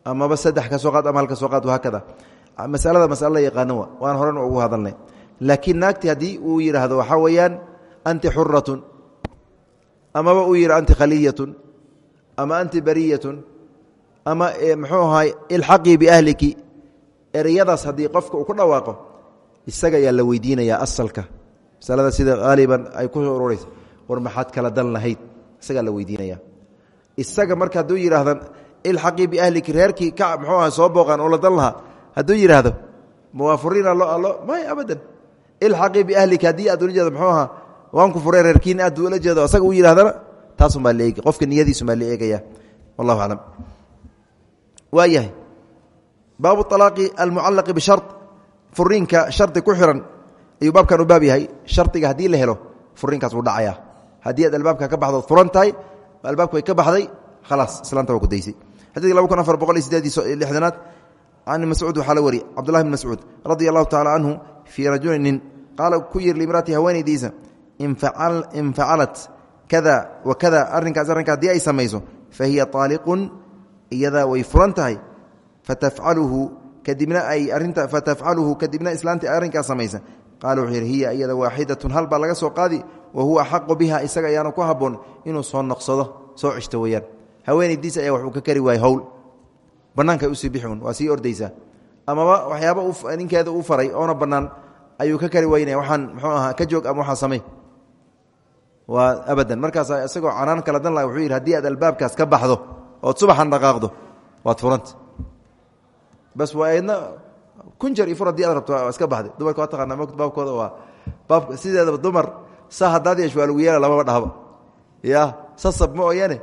Amaba saddex ka soo qaad ama hal ka soo qaad wahaakada masalada masale la yaqaano wa waan horena ugu hadalnay. Laakiin naagti haddii uu yidhaahdo waxaa weeyaan anti xuratun amaba uu yidha anti khaliyatun. Ama anti bariyatun. Ama muxuu ahaay ilxaqii biahliki ereyadaas haddii qofka uu ku dhawaaqo isaga ayaa la weydiinayaa asalka masalada sida haaliban ay ku ururaysa war maxaad kala dan lahayd? Isagaa la weydiinaya. Isaga marka hadduu yidhaahdan ilxaqii biahliki reerkii ka muxuu aha soo booqaan oo la dan lahaa hadduu yidhaahdo mawaafuriin allo allo may abadan. Ilxaqii biahliki haddii aad ula jeedo muxuu ahaa waan ku furay reerkiin aad ula jeedo. Asaga uu yidhahdana taasumbaa la eegi qofka niyadiisumbaa la eegaya. Wallahu aclam. Waa yahay baabu alaaqi almucalaqi bishar furiinka shardi ku xiran ayuu baabkan u baab yahay. Shardiga haddii la helo furiinkaas wuu dhacaya. Haddii aad albaabka ka baxdo furan tahay albaabka way ka baxday khalaas islaanta waa ku daysay. Xadiidka laba kun afar boqol iyo sideed lixdanaad can mascuud waxaa la wari cabdullahi bn mascuud radia allahu tacala canhu fii rajuli nin qaala ku yiri limraati haweenaydiisa in facalat kada wa kada arrinkaas arrinka haddii ay samayso fa hiya aaliqun iyadaa way furan tahay fatafcaluhu kadibna ay arinta fatafcaluhu kadibna islaantii arrinkaas samaysa qaala wuxuu hiya iyada waaxidatun hal baa laga soo qaadi? Wa huwa axaqu biha isaga ayaana ku haboon inuu soo noqsado soo cishto weyaan haweenaydiisa ayaa waxuu ka kari waayey howl. Banaanka u sii bixun waa sii ordaysaa. Amaba waxyaaba ninkeeda u faray oona bannaan ayuu ka kari waynaya waxaan muxuu ahaa ka joog ama waxaa samey waa abadan. Markaasa isagoo canaan kala dan laha wuxuu yidhi haddii aad albaabkaas ka baxdo ood subaxan dhaqaaqdo waad furanta bas waa kun jer iyo fur haddii aad rabto waa iska baxday. Dumarka waa taqaanaa mogt baabkooda waa baabka sideedaba dumar saa haddaad yeesh waa lagu yeela lamaba dhahba ya sasab ma ooyane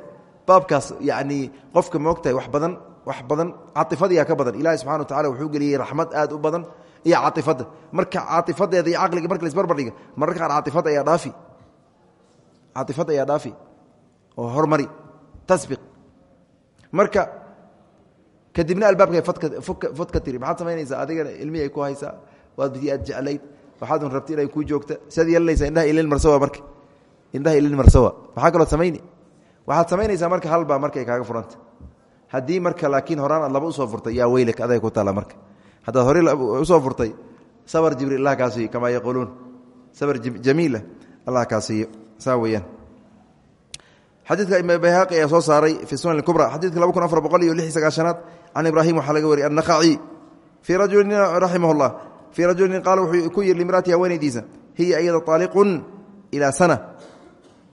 baabkaas yacni qofka moogtahay wax badan wax badan caifadiyaa ka badan. Ilahi subxana wa tacala wuxuu geliyey raxmad aad u badan iyo caaifadda marka caaifadeeda iyo caqliga marka laisbarbardhiga mararka qaar caaifad ayaa dhaafi. Caaifad ayaa dhaafi oo hormari tasbiq. Marka kadibna albaabka fod ka tiri. Maxaad samaynaysaa adigana ilmihi ay ku haysaa. Waad aad jeclayd. Waxaadun rabti inay kuu joogta. Siaad yeelanaysaa indhaha ilin marsawa marka. Indhaha ilin marsawa. Maxaa kaloo samayni waxaad samaynaysaa marka halbaa markay kaaga furanta. Haddii marka laakiin horaan aad laba u soo furtay yaa weylak aday ku taalla marka. Haddaad hore u soo furtay sabr jibriil allah kaa siiyo kamaa sabr jamiila allah kaa siiyo xadiidka ima bayhaqi ayaa soo saaray fi sunan kubra xadidka laba kun afar boqol iyo lix sagaashanaad can ibraahim waxaa laga wariyay annaqaci fii rajulin raximah llah fii rajulin qaala wuxuu ku yiri limraati haweenaydiisa hiya iyada aaliqun ilaa sana.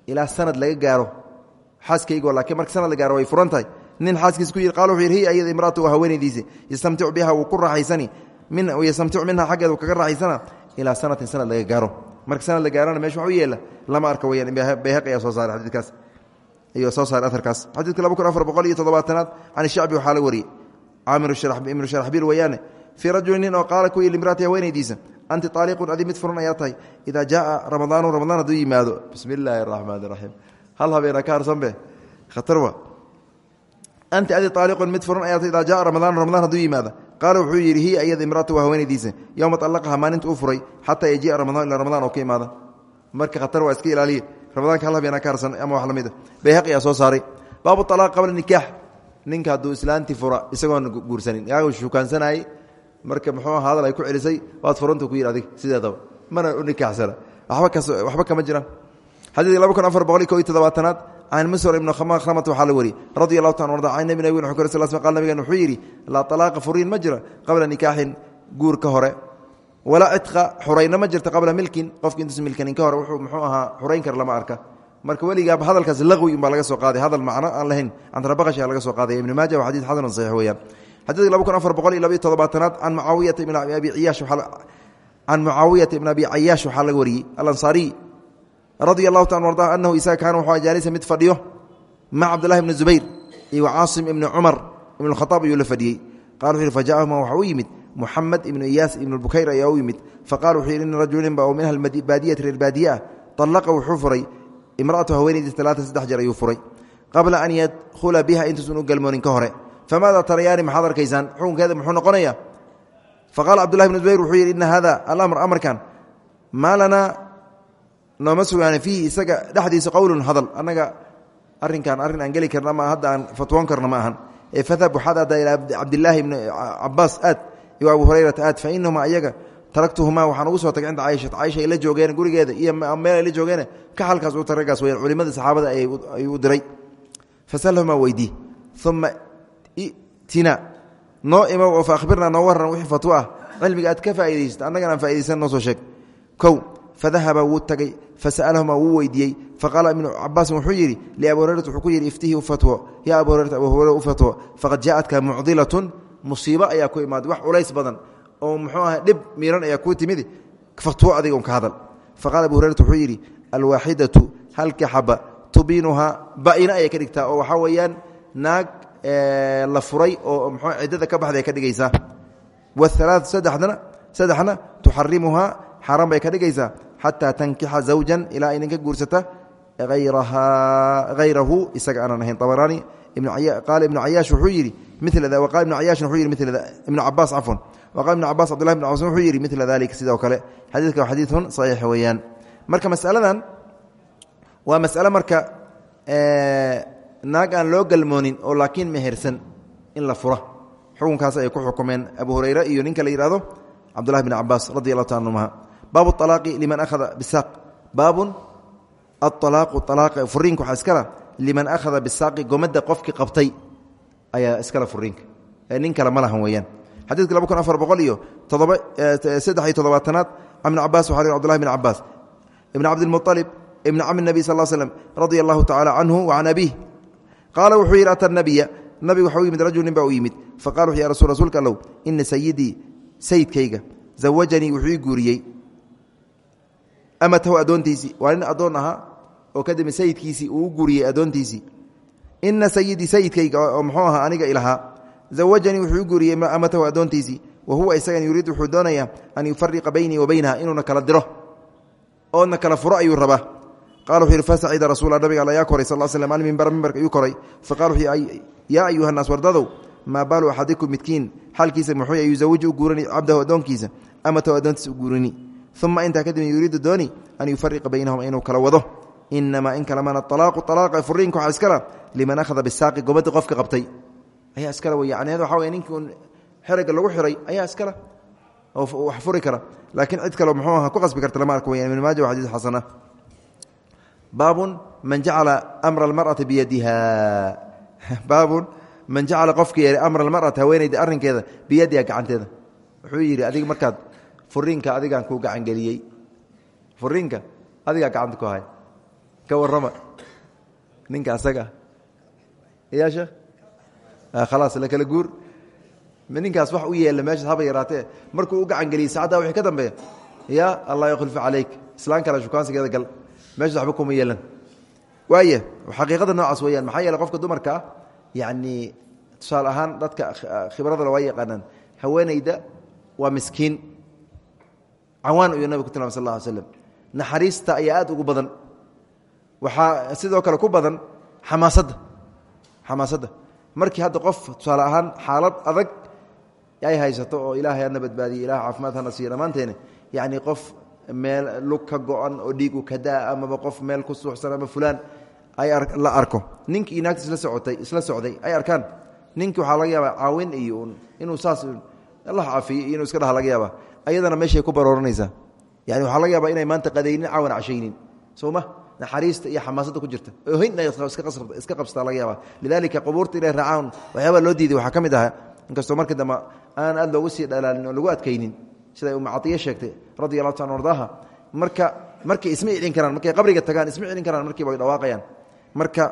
Ilaa sanad laga gaaro xaaskaygoo laakiin marka sanad la gaaro way furan tahay. Nin xaaskiis ku yiri qala wuxuu yidhi hiya iyada imraatu waa haweenaydiisi yastamticu biha wuu ku raaxaysani. Yastamticu minha xaggeeda wuu kaga raaxaysana. Ilaa sanatin sanad laga gaaro. Marka sanad la gaarona meesha wax u yeela lama arka weyaan bayhaqi ayaa soo saaray xadiidkaas ayuu soo saaray aharkaas xadiidka laba kun afar boqol iyo toddobaatanaad can shacbi waxaa la wariyey. Caamir ibnu sharaxbiil weeyaane fii rajuli nin oo qaala ku yii limraati haweenaydiisa anti aaliqun adi mid furan ayaa tahay. Idaa jaaa ramadaanu ramadaan hadduu yimaado. Bismi illaahi araxmaan iraxiim hal habeena ka harsanbe khatar wa. Anti adi aaliqun mid furan ayaa tahay. Idaa jaaa ramadaan ramadaan hadduu yimaada qaala wuxuu yidhi hiya iyada imraatu waa haweenaydiisa yowma allaqaha maalinta uu furay xataa yajiia ramadaan ilaa ramadaan oo ka imaada. Marka khatar waa iska ilaaliye ramadaanka hal habeena ka harsan ama wax la mid a. Bayhaqi aa soo saaray. Baabu alaaq qabla nikaax. Ninka hadduu islaanti fura isagoon guursanin. Yaa shukaansanayey marka muxuu hadal ay ku celisay waad furanta ku yidhi adig sideedaba. Mana u nikaaxsana. Waxba kama jiraan xadiidka laba kun afar boqol ko iyo toddobaatanaad can misr ibn khramat waxaa la wariyey radi allahu ta arda can nabi nabig wxu sl sl qal nabigan wuxuu yidhi laa alaaqa furiin ma jira qabla nikaaxin guur ka hore walaa cidqa xurayna ma jirta qabla milkin. Qofki intuusa milkanin ka hore wuxuu muxuu ahaa xurayn kar lama arka. Marka weligaaba hadalkaas laqwi unbaa laga soo qaaday. Hadal macno aan lahayn cantarabaqash laga soo qaadaya ibn maaja waa xadis xasanun saxiix weeyaan. Xadiidka laba kun afar boqol iyo labaiyo toddobaatanaad can mucaawiyata ibn abi ciyaash can mucaawiyata ibn abi cayaash waxaa laga wariyey. Alansaariy radia allahu ta arda anahu isaga kaana wuxuu jaalisa mid fadhiyo maca cabdillahi ibni zubayr iyo caasim ibni cumar ibn khaaab ayuu la fadhiyey. Qala wuxu yhi fajaahuma waxaa u yimid muxamed ibnu iyaas ibnu bukayr ayaa u yimid. Faqala wuxuu yidhi ina rajulinba oo min ahlbaadiyati reer baadiye ah alaqa wuxuu furay. Imraatu haweenaydiis talaata saddex jeer ayuu furay. Qabla an yadkhula biha intuusan u galmoonin ka hore. Famaada tarayaani maxaad arkaysaan? Xukunkeeda muxuu noqonaya faqala cabdullahi bnu zubayr wuxuu yidhi ina hada alamr amarkan. Maa lanaa nooma sugaana fiihi isaga dhexdiisa qowlun hadal. Annaga arrinkan arrin aan geli karna ma hadda aan fatwoon karna ma ahan. Ee fadhab waxaad aaddaa ilaa cabdilaahi ibni cabaas aad iyo abu hurayrata aad fa inahumaa ayaga taragtuhumaa waxaan ugu soo tagay cinda caaishata caaisha ay la joogeen gurigeeda iyo meel ay la joogeen ka halkaas u taragaas weyaan culimadii saxaabada ayuu u diray. Fasalhumaa weydii uma tina noo imow oo fa ahbirnaa noo warran wixii fatwo ah. Cilmiga aad ka faa'idaysat annagana aan fa'idaysan noo soo sheeg. Kow fadahaba wuu tagay. Fasa'alahumaa wuu weydiiyey. Faqaala ibnu cabaasin wuxuu yidhi liabi hurayrata wuxuu ku yidhi iftihi u fatwo yaa abu hurayrata abu hurayra u fatwo faqad jaaءatka mucdilatun musiibo ayaa ku imaaday wax culays badan oo muxuu aha dhib miiran ayaa kuu timid fatwo adiga un ka hadal. Faqala abu hurayrata wuxuu yidhi alwaaxidatu halka xaba tubiinuhaa ba'ina ayay ka dhigtaa oo waxaa weeyaan naag la furay oo mxuu ciddada ka baxday ka dhigaysaa. Wahalaa saddexdana saddexna tuxarimuhaa xaaraan bay ka dhigaysaa xataa tankixa zawjan ilaa ay ninka guursata hayrahu isaga aanan ahayn. Abaraani qaala ibnu cayaash wuxuu yidhi mila waqala ibnu cayaashin wuxuu yidhi mila ibnu cabaas cafwan waqal ibn cabaas cbdullahi bn cabas wuxuu yidhi mila dalika sidoo kale xadiidka waa xadiidun saxiix weeyaan marka masaladan waa masale marka naag aan loo galmoonin oo laakiin mehersan in la fura xukunkaas ay ku xukumeen abu hurayre iyo ninka la yihahdo cabdullahi bn cabaas radi allahu taala anhuma baabu alaaqi liman ahada bisaaq baabun aalaaqu alaaqa furiinka waxaa iskala liman akhada bisaaqi gomada qofkii qabtay ayaa iskale furiinka nin kale ma lahan weeyaan. Xadiidka laba kun afar boqol iyo saddex iyo toddobaatanaad ibn cabaas waxa cbdullahi bn cabaas ibn cabdilmualib ibn cami nebi sal l slm radia allahu tacala canhu wacan abiih qaala wuxuu yidhi ata nabiya nabiga waxa u yimid rajul nin baa u yimid. Faqala wuxu ya rasul rasuulka allow ina sayidii sayidkayga zawajanii wuxuu ii guuriyey. Amatahu addoontiisii waa nin addoon ahaa oo kadib sayidkiisii uu u guuriyey addoontiisii ina sayidii sayidkayga oo muxuu ahaa aniga ilahaa zawajanii wuxuu u guuriyey amatahu addoontiisii wa huwa isagan yuriid wuxuu doonayaa an yufariqa baynii wa baynaha inuuna kala diro oodna kala furo ayuu rabaa. Qala wuxuu yidhi fasacida rasuula nabiga alla yaa koray sal slm almimbar mimbarka ayuu koray. Faqala wuxuu yaa ayuha naas wardadow maa baalu axadikum midkiin xaalkiisa muxuu yuzawiju u guurani cabdahu addoonkiisa amatahu addoontiisa u guurini uma intaa kadib yuriidu dooni an yufariqa baynahum inuu kala wado inamaa in kalamana alaaqu alaaqa furiinka waxaa iskala liman akhada bisaaqi gobadii qofka qabtay ayaa iskale wey yani waxa wey ninkii un xerega lagu xiray ayaa iskale oo wax furi kara laakiin cid kale muxuu aha ku qasbi karta lama arka weyan ibn maaja waa xadiis xasana baabun man jacala amra almar'ati biyadiha baabun man jacala qofka yeelay amra almar'ati haweenayda arrinkeeda biyadiha gacanteeda wuxuu yidhi adiga markaad furiinka adigaan kuu gacangeliyey furiinka adigaa gacanta ku hay ka warrama. Ninka asaga. Ya sheekh khalaas la kala guur. Ninkaas wax u yeela meeshaas haba yaraatee. Markuu u gacangeliyey saacaddaa wixii ka dambeeya. Ya allah yakhlifa calayk. Islaan kale shukaansigeeda gal. Meeshaas waxba kuma yeelan. Waaya xaqiiqada noocaas weeyaan maxaa yeele qofka dumarka ah yacni tusaale ahaan dadka khibradala waa yaqaanaan. Haweenayda waa miskiin. Cawaan ayuu nabig ku tilmay sal lla ly slam naxariista ayaa aad ugu badan waxaa sidoo kale ku badan xamaasadda. Xamaasadda. Markii hadda qof tusaale ahaan xaalad adag ay haysato oo ilaahay hana badbaadiye ilahay caafimaad hana siiyo dhammaanteena yacni qof meel lug ka go-an oo dhiigu kadaa amaba qof meel ku suuxsan ama fulaan ay la arko. Ninkii naagta isla socotay isla socday ay arkaan. Ninkii waxaa laga yaabaa caawin iyo inuu saas la cafiyo iyo inuu iska dhaha laga yaaba ayadana meeshay ku barooranaysaa. Yani waxaa laga yaabaa inay maanta qadaynin caawan cashaynin. Soo ma naxariista iyo xamaasadda ku jirta. Ohin iska qabsataa laga yaaba lidalika qubuurta inay raacaan waxyaabaa loo diiday waxaa ka mid ahaa inkastoo markii dambe aan aad loogu sii dhalaalin oo lagu adkaynin siday umma caiya sheegtay radi allahu taala ardaaha marka markay isma celin karaan markay qabriga tagaan isma celin karaan markiiba ay dhawaaqayaan. Marka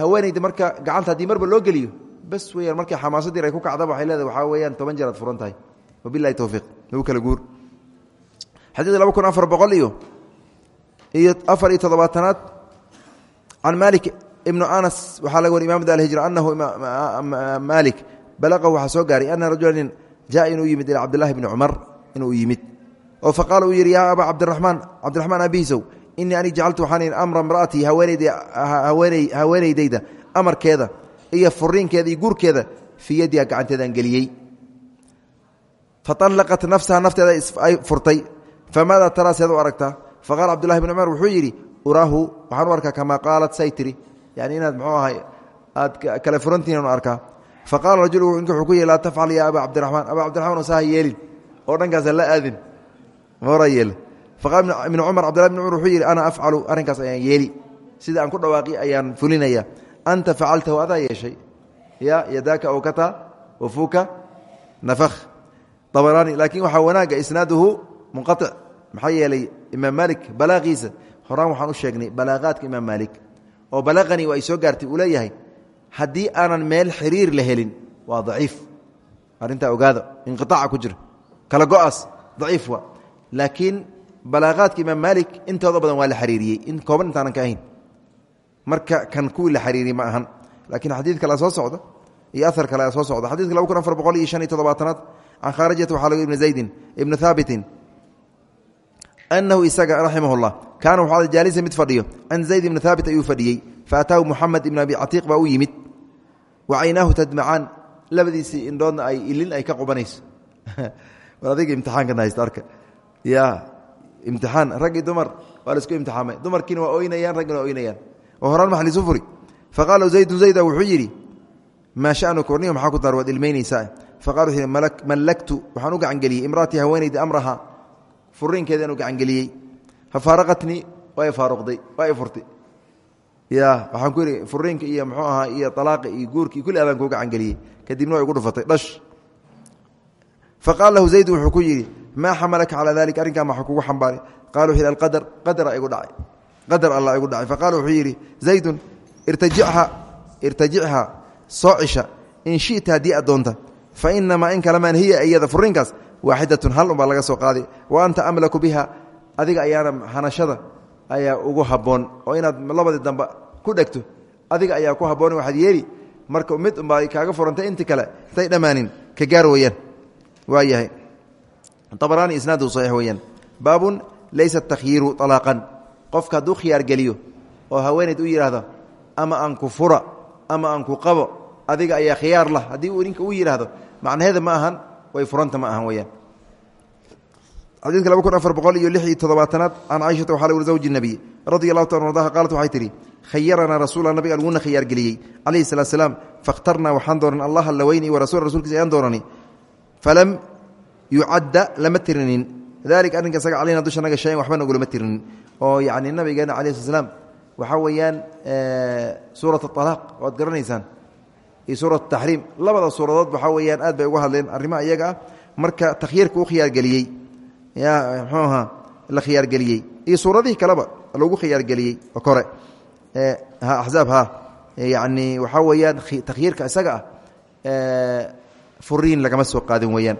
haweenayda marka gacanta haddii marba loo geliyo bas weyaan markay xamaasadii ay ku kacdaba waxay leedahay waxaa weeyaan toban jeer aad furan tahay. Wabilahi towfiiq lagu kala guur. Xadiid laba kun afar boqol iyo iyo afar iyo toddobaatanaad. Can malik ibnu anas waxaa laga wari imam da alhijra anahu malik balaqahu waxaa soo gaaray ana rajula nin jaa inuu yimid ilaa cabdillahi bni cumar inuu yimid. Oo faqaala uu yidhi yaa abaa cabdiraxmaan cabdiraxmaan abihiisow inii ani jacaltu waxaan amra imra'atii haweenayda haweenaydayda amarkeeda iyo furiinkeeda iyo guurkeeda fii gacanteedaan geliyey. Faallaqat nafsaha nafteeda ay furtay. Famaada taraa seed u faqaala cabdullahi bni cumar wuxuu yidhi uraahu waxaan u arkaa kamaa qaalat say tiri yani inaad muxuu ahay aad kale furantihin arkaa. Faqala rajul wuxuu ku yidhi laa tafcal ya aba cabdiraxmaan aba cabdiraxmaan saha yeelin oo dhankaasa la aadin. Mora yeele faqala ibnu cumar cabdillahi bn cumar wuxuu yidhi ana afcalu arrinkaas ayaan yeeli. Sida aan ku dhawaaqi ayaan fulinaya anta facaltahu adaa yeeshay. Ya yadaaka awkata wafuuka nafakh. Abaraani laakiin waxaa wanaaga isnaaduhu munqaic maxaa yeelay imaam maalik balaaqiisa horaan waxaan u sheegnay balaaqaadka imaam maalik. Oo balaqanii waa ay soo gaartay uu leeyahay haddii aanan meel xiriir la helin waa daciif. Arrintaa ogaada inqiaaca ku jira. Kala go'aas daciif waa. Laakiin balaaqaadka imaam maalik intooda badan waa la xiriiriyey. In kooban intaanan ka ahayn. Marka kan kuwii la xiriiriyey ma ahan. Laakiin xadiid kale soo socda iyo ahar kale soo socda xadidka laba kun afar boqol iyo shan iyo toddobaatanaad can khaarijata waxaa laga ibni zaydin ibni haabitin anahu isaga raximah اllah kaana waxaa jaalisa mid fadhiyo can zayd ibni haabit ayuu fadhiyey faataahu muxamed ibn abi catiiq baa u yimid wa caynaahu tadmacaan labadiisii indhoodna ay ilin ay ka qubanayso war adiga imtixaankana haysta arka ya imtixaan rag iyo dumar waa la isku imtixaamay dumarkiina waa oynayaan raggina waa oynayaan oo horaan maxa liisu furi faqaala zaydun zayda wuxuu yidhi maa shanuka warniga maxaa ku daar waad ilmaynaysaa faqala wuxuu yidhi mallaktu waxaan u gacangeliyey imraatii haweenayda amraha furiinkeedaan u gacangeliyey fa faaraqatnii waa faaruqday waa furtay. Ya waxaan ku yidhi furiinka iyo muxuu ahaa iyo alaaqi iyo guurkii kulli adaan kuu gacangeliyey kadibna waa igu dhufatay. Dhash. Faqaala lahu zayd wuxuu ku yidhi maa xamalaka calaa dalika arrinkaa maxaa kugu xambaaray. Qala wuxu yidhi alqadar qadara igu dhacay. Qadar alla igu dhacay. Faqala wuxuu yidhi zaydun irtajichaa irtajichaa soo cisha. In shita haddii aad doonta fa inamaa in kalamaan hiya iyada furiinkaas waaxidatun hal unbaa laga soo qaaday wa anta amlaku biha adiga ayaana hanashada ayaa ugu habboon. Oo inaad labadii dambe ku dhegto adiga ayaa ku habboon waxaad yeeli marka mid unbaa kaaga furantay inti kale intay dhammaanin ka gaar weeyaan. Waa yahay. Abaraani isnaadu saxiix weeyaan. Baabun laysa takhyiiru alaaqan qofka hadduu khiyaar geliyo oo haweenayd u yidhaahdo ama aan ku fura ama aan ku qabo adiga ayaa khiyaar lah. Haddii uu ninka u yidhaahdo macnaheeda ma ahan way furanta ma ahan weyaan xadiidka laba kun afar boqol iyo lix iyo toddobaatanaad can caaishata waxaa lawuri zawji nebiy radi allahu ta ardaha qaalat waxay tihi khayaranaa rasuula nabiga alguna khiyaar geliyey calayhi salaat slaam fakhtarnaa waxaan dooran allah alla weyni wa rasul rasulkiisa ayaan doorani falam yucadda lama tirinin. Dalika arrinka isaga calayna dusha naga shayan waxba nagulama tirinin. Oo yacni nabigeena calayi slat slaam waxaa weeyaan suurat alaaq garanaysaan iyo suurat taxriim labada suuradood waxaa weeyaan aad bay uga hadleen arrimaha iyaga ah. Marka takhyiirka u khiyaargeliyey ya mxuu ahaa? La khiyaargeliyey iyo suuradihii kaleba lagu khiyaargeliyey kore. Axzaab ha yacni waxaa weeyaan takhyiirka isaga ah furiin lagama soo qaadin weeyaan.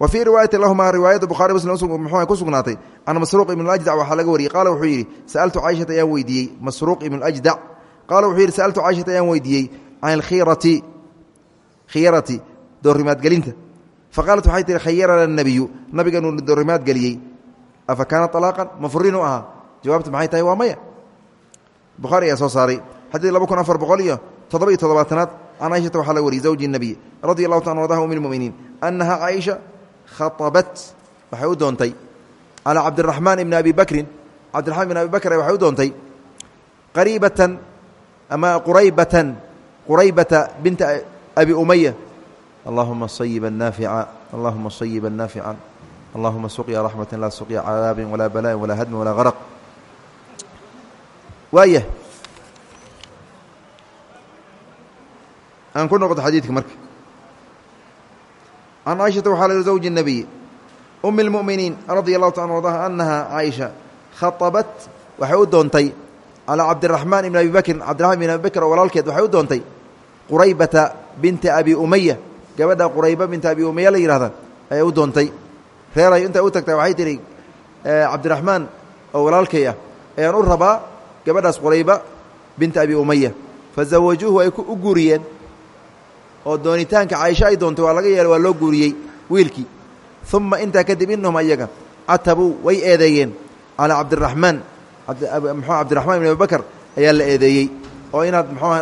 Wa fii riwaayati lahuma riwaayadda bukhari muslim mxuu ku sugnaatay can masruuq ibn ajdac waxaa laga wariyey. Qaala wuxuu yidhi sa'altu caaishata ayaan weydiiyey. Masruuq ibn ajdac qaala wuxuu yidhi sa'altu caaishata ayaan weydiiyey can khiyarati doorrimaadgelinta faqaalat waxay tihi khayarana nabiyu nabiganuu doorrimaad geliyey afa kaana alaaqan ma furiinu ahaa jawaabta maxay tahay waa maya bukhaari ayaa soo saaray xadiid laba kun afar boqol iyo toddoba iyo toddobaatanaad can caaishata waxaa la wariyey zawji nebiy radi allahu ta ardaha um lmuminiin annaha caaisha khaabat waxay u doontay calaa cabdiraxmaan ibni abi bakrin cabdiraxmaan ibn abi bakr waxay u doontay qariibatan ama quraybatan quraybata binta abi umaya allahuma sayiba naafica allahuma sayiba naafica allahuma suqya raxmata laa suqya cadaabin walaa bala'in walaa hadmin walaa haraq waaya aan ku noqoto xadiidka marka can caaishata waxaa la zawji الnabiy umi اlmu'miniin radia allahu ta an ardaha anaha caaisha khaabat waxay u doontay calaa cabdiraxmaan ibn abi bakrin cabdiraxman ibn abi bakr oo walaalkeed waxay u doontay quraybata binta abi umaya gabadha qurayba binta abi umaya la yihahda ayay u doontay. Reeray intay u tagtay waxay tihi cabdiraxmaan oo walaalkay ah ayaan u rabaa gabadhaas qurayba binta abi umaya fazawajuuhu ay u guuriyeen oo doonitaanka caaisho ay doontay waa laga yeelay waa loo guuriyey wiilkii. Uma intaa kadib inahum ayaga catabuu way eedeeyeen. Calaa cabdiraxmaan mxuu cabdiraxmaan ibn abi bakr ayaa la eedeeyey. Oo inaad muxuuha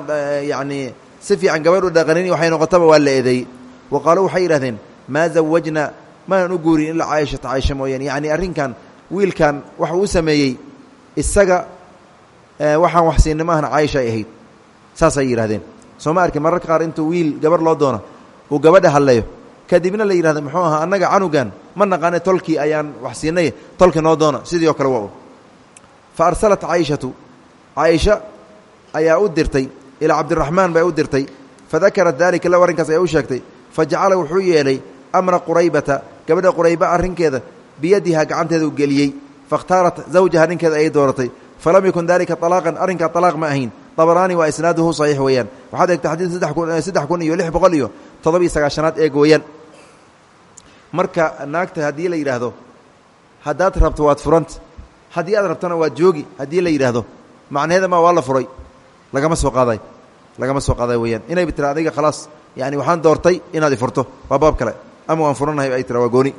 yacni si fiican gabadhu dhaqanin waxay noqotaba waa la eedeeyey wa qaaluu waxay yidhahdeen maa zawajna maanan u guurin ilaa caaishata caaisha mooyaane. Yacni arrinkan wiilkan waxa uu sameeyey isaga waxaan wax siinay maahan caaisha ay ahayd. Saasay yidhahdeen soo ma arkin mararka qaar intuu wiil gabar loo doono uu gabadha hadleeyo kadibna la yidhahdo muxuu ahaa annaga canugan? Ma naqaane tolkii ayaan wax siinay noo doona sidii oo kale waa caaisha ayaa u dirtay ilaa cabdiraxmaan bay u dirtay. Fadakarat daalika la arrinkaas ayaa u sheegtay. Fa jacala wuxuu yeelay amra quraybata gabadha qurayba arrinkeeda biyadiha gacanteeda u geliyey. Fakhtaarat zawjaha ninkeeda ayay dooratay. Falam yakun dalika alaaqan arrinkaa alaaq ma ahayn. Abaraani waa isnaaduhu saxiix weeyaan. Waxaad eegta xadiid saddex kun iyo lix boqol iyo toddobiyo sagaashanaad eeg weeyaan. Marka naagta haddii la yidhaahdo haddaad rabto waad furanta haddii aad rabtona waad joogi haddii la yidhaahdo macnaheeda ma waa la furay lagama soo qaaday lagama soo qaaday weyaan inayba tira adiga khalaas waxaan doortay inaad ifurto waa baab kale. Ama waan furanahay ay tira gooni.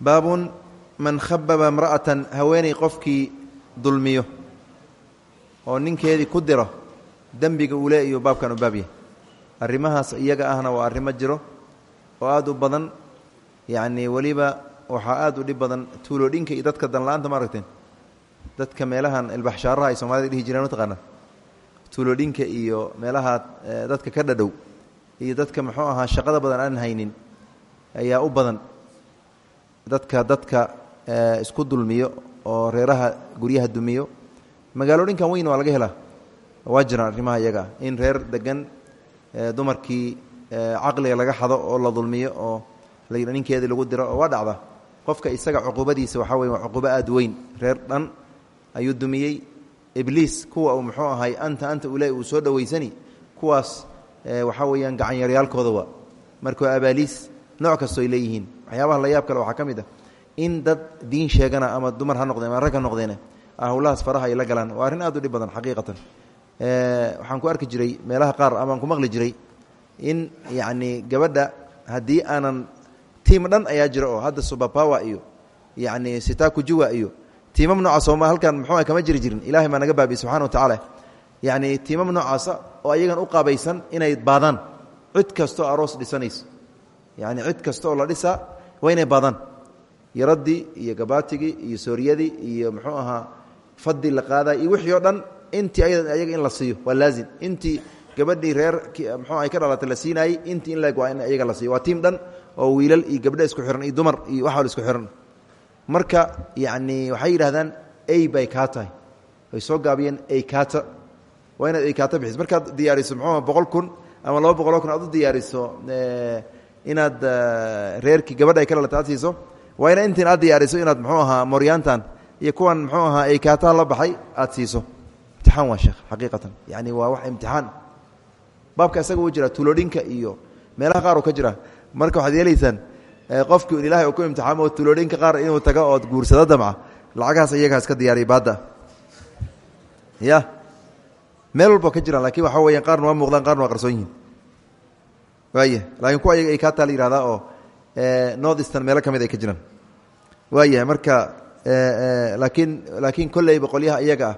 Baabun man khababa imra'atan haweeney qofkii dulmiyo oo ninkeedii ku diro dembiga uu leeyo baabkan u baab yahay. Arrimahaas iyaga ahna waa arrimo jiro oo aada u badan. Yacni weliba waxaa aada u dhib badan. Tuulodhinka iyo dadka danla-aanta ma aragteen dadka meelahan ilbaxshaaraha ay soomaalida dhihi jireen mataqaana tuulodhinka iyo meelaha dadka ka dhadhow iyo dadka muxuu ahaa shaqada badan aan haynin ayaa u badan. Dadka dadka isku dulmiyo oo reeraha guryaha dumiyo. Magaalooyinkan weyn waa laga helaa. Waa jiraan arrimaha iyaga. In reer degan dumarkii caqliga laga xado oo la dulmiyo oo ninkeedii lagu diro oo waa dhacda. Qofka isaga cuquubadiisa waxaa wey waa cuquubo aada weyn. Reer dhan ayuu dumiyey. Ibliis kuwa uu muxuu ahay anta anta ule uu soo dhoweysani kuwaas waxaa weeyaan gacanyaryaalkooda waa. Marka abaaliis nooc kastoo ay leeyihiin. Waxyaabaha la yaab kale waxaa ka mid ah in dad diin sheegana ama dumar ha noqdeen ama rag ha noqdeene howlahaas faraha ay la galaan waa arrin aad u dhib badan xaqiiqatan. Waxaan ku arki jiray meelaha qaar amaan ku maqli jiray in yacni gabadha haddii aanan tiim dhan ayaa jira oo hadda subabawa iyo yacni sitakujuwa iyo tiimam noocaas sooma halkan muxuu kama jiri jirin. Ilahay baa naga baabiye subxana wa tacaala yacni tiimam noocaasa oo ayagan u qaabaysan inay baadaan. Cid kastoo aroos dhisanayso. Yacni cid kasta oo la dhisaa waa inay baadaan. Yaradii iyo gabaatigii iyo sooriyadii iyo muxuu ahaa fadii la qaaday iyo wixii o dhan intii ayaga in la siiyo waa laazim. Intii gabadhii reer mxuu ay ka dhalatay la siinaayey intii in leg waa in ayaga la siiyo. Waa tiim dhan oo wiilal iyo gabdho isku xiran iyo dumar iyo wax wal isku xiran marka yacni waxay yidhahdaan ey bay kaa tahay. Way soo gaabiyeen eykata waa inaad eykata bixiso markaad diyaariso muxuuha boqol kun ama laba boqoloo kun aad u diyaariso inaad reerkii gabadha ay ka dhalatay aad siiso. Waa ina intiin aad diyaariso inaad muxuu ahaa moryaantan iyo kuwan muxuu ahaa eykaataha la baxay aad siiso. Imtixaan waa sheekh xaqiiqatan. Yani waa wax imtixaan. Baabka isaga u jira tuulodhinka iyo meelaha qaar uu ka jira. Marka waxaad yeelaysaan qofkii un ilahay uu ku imtixaamo tuulodhinka qaar inuu tago ood guursado damca lacagahaas iyagaas ka diyaariya baadda. Ya. Meel ka jiraan laakiin waxaa weya qaarna waa muuqdaan qaarna waa qarsoon yihiin waaya laakiin kuwa ayaga eykaata la yihahdaa oo north eastern meelo ka mid ay ka jiraan. Waayahay marka laakiin laakiin kolleyba qolyaha iyaga ah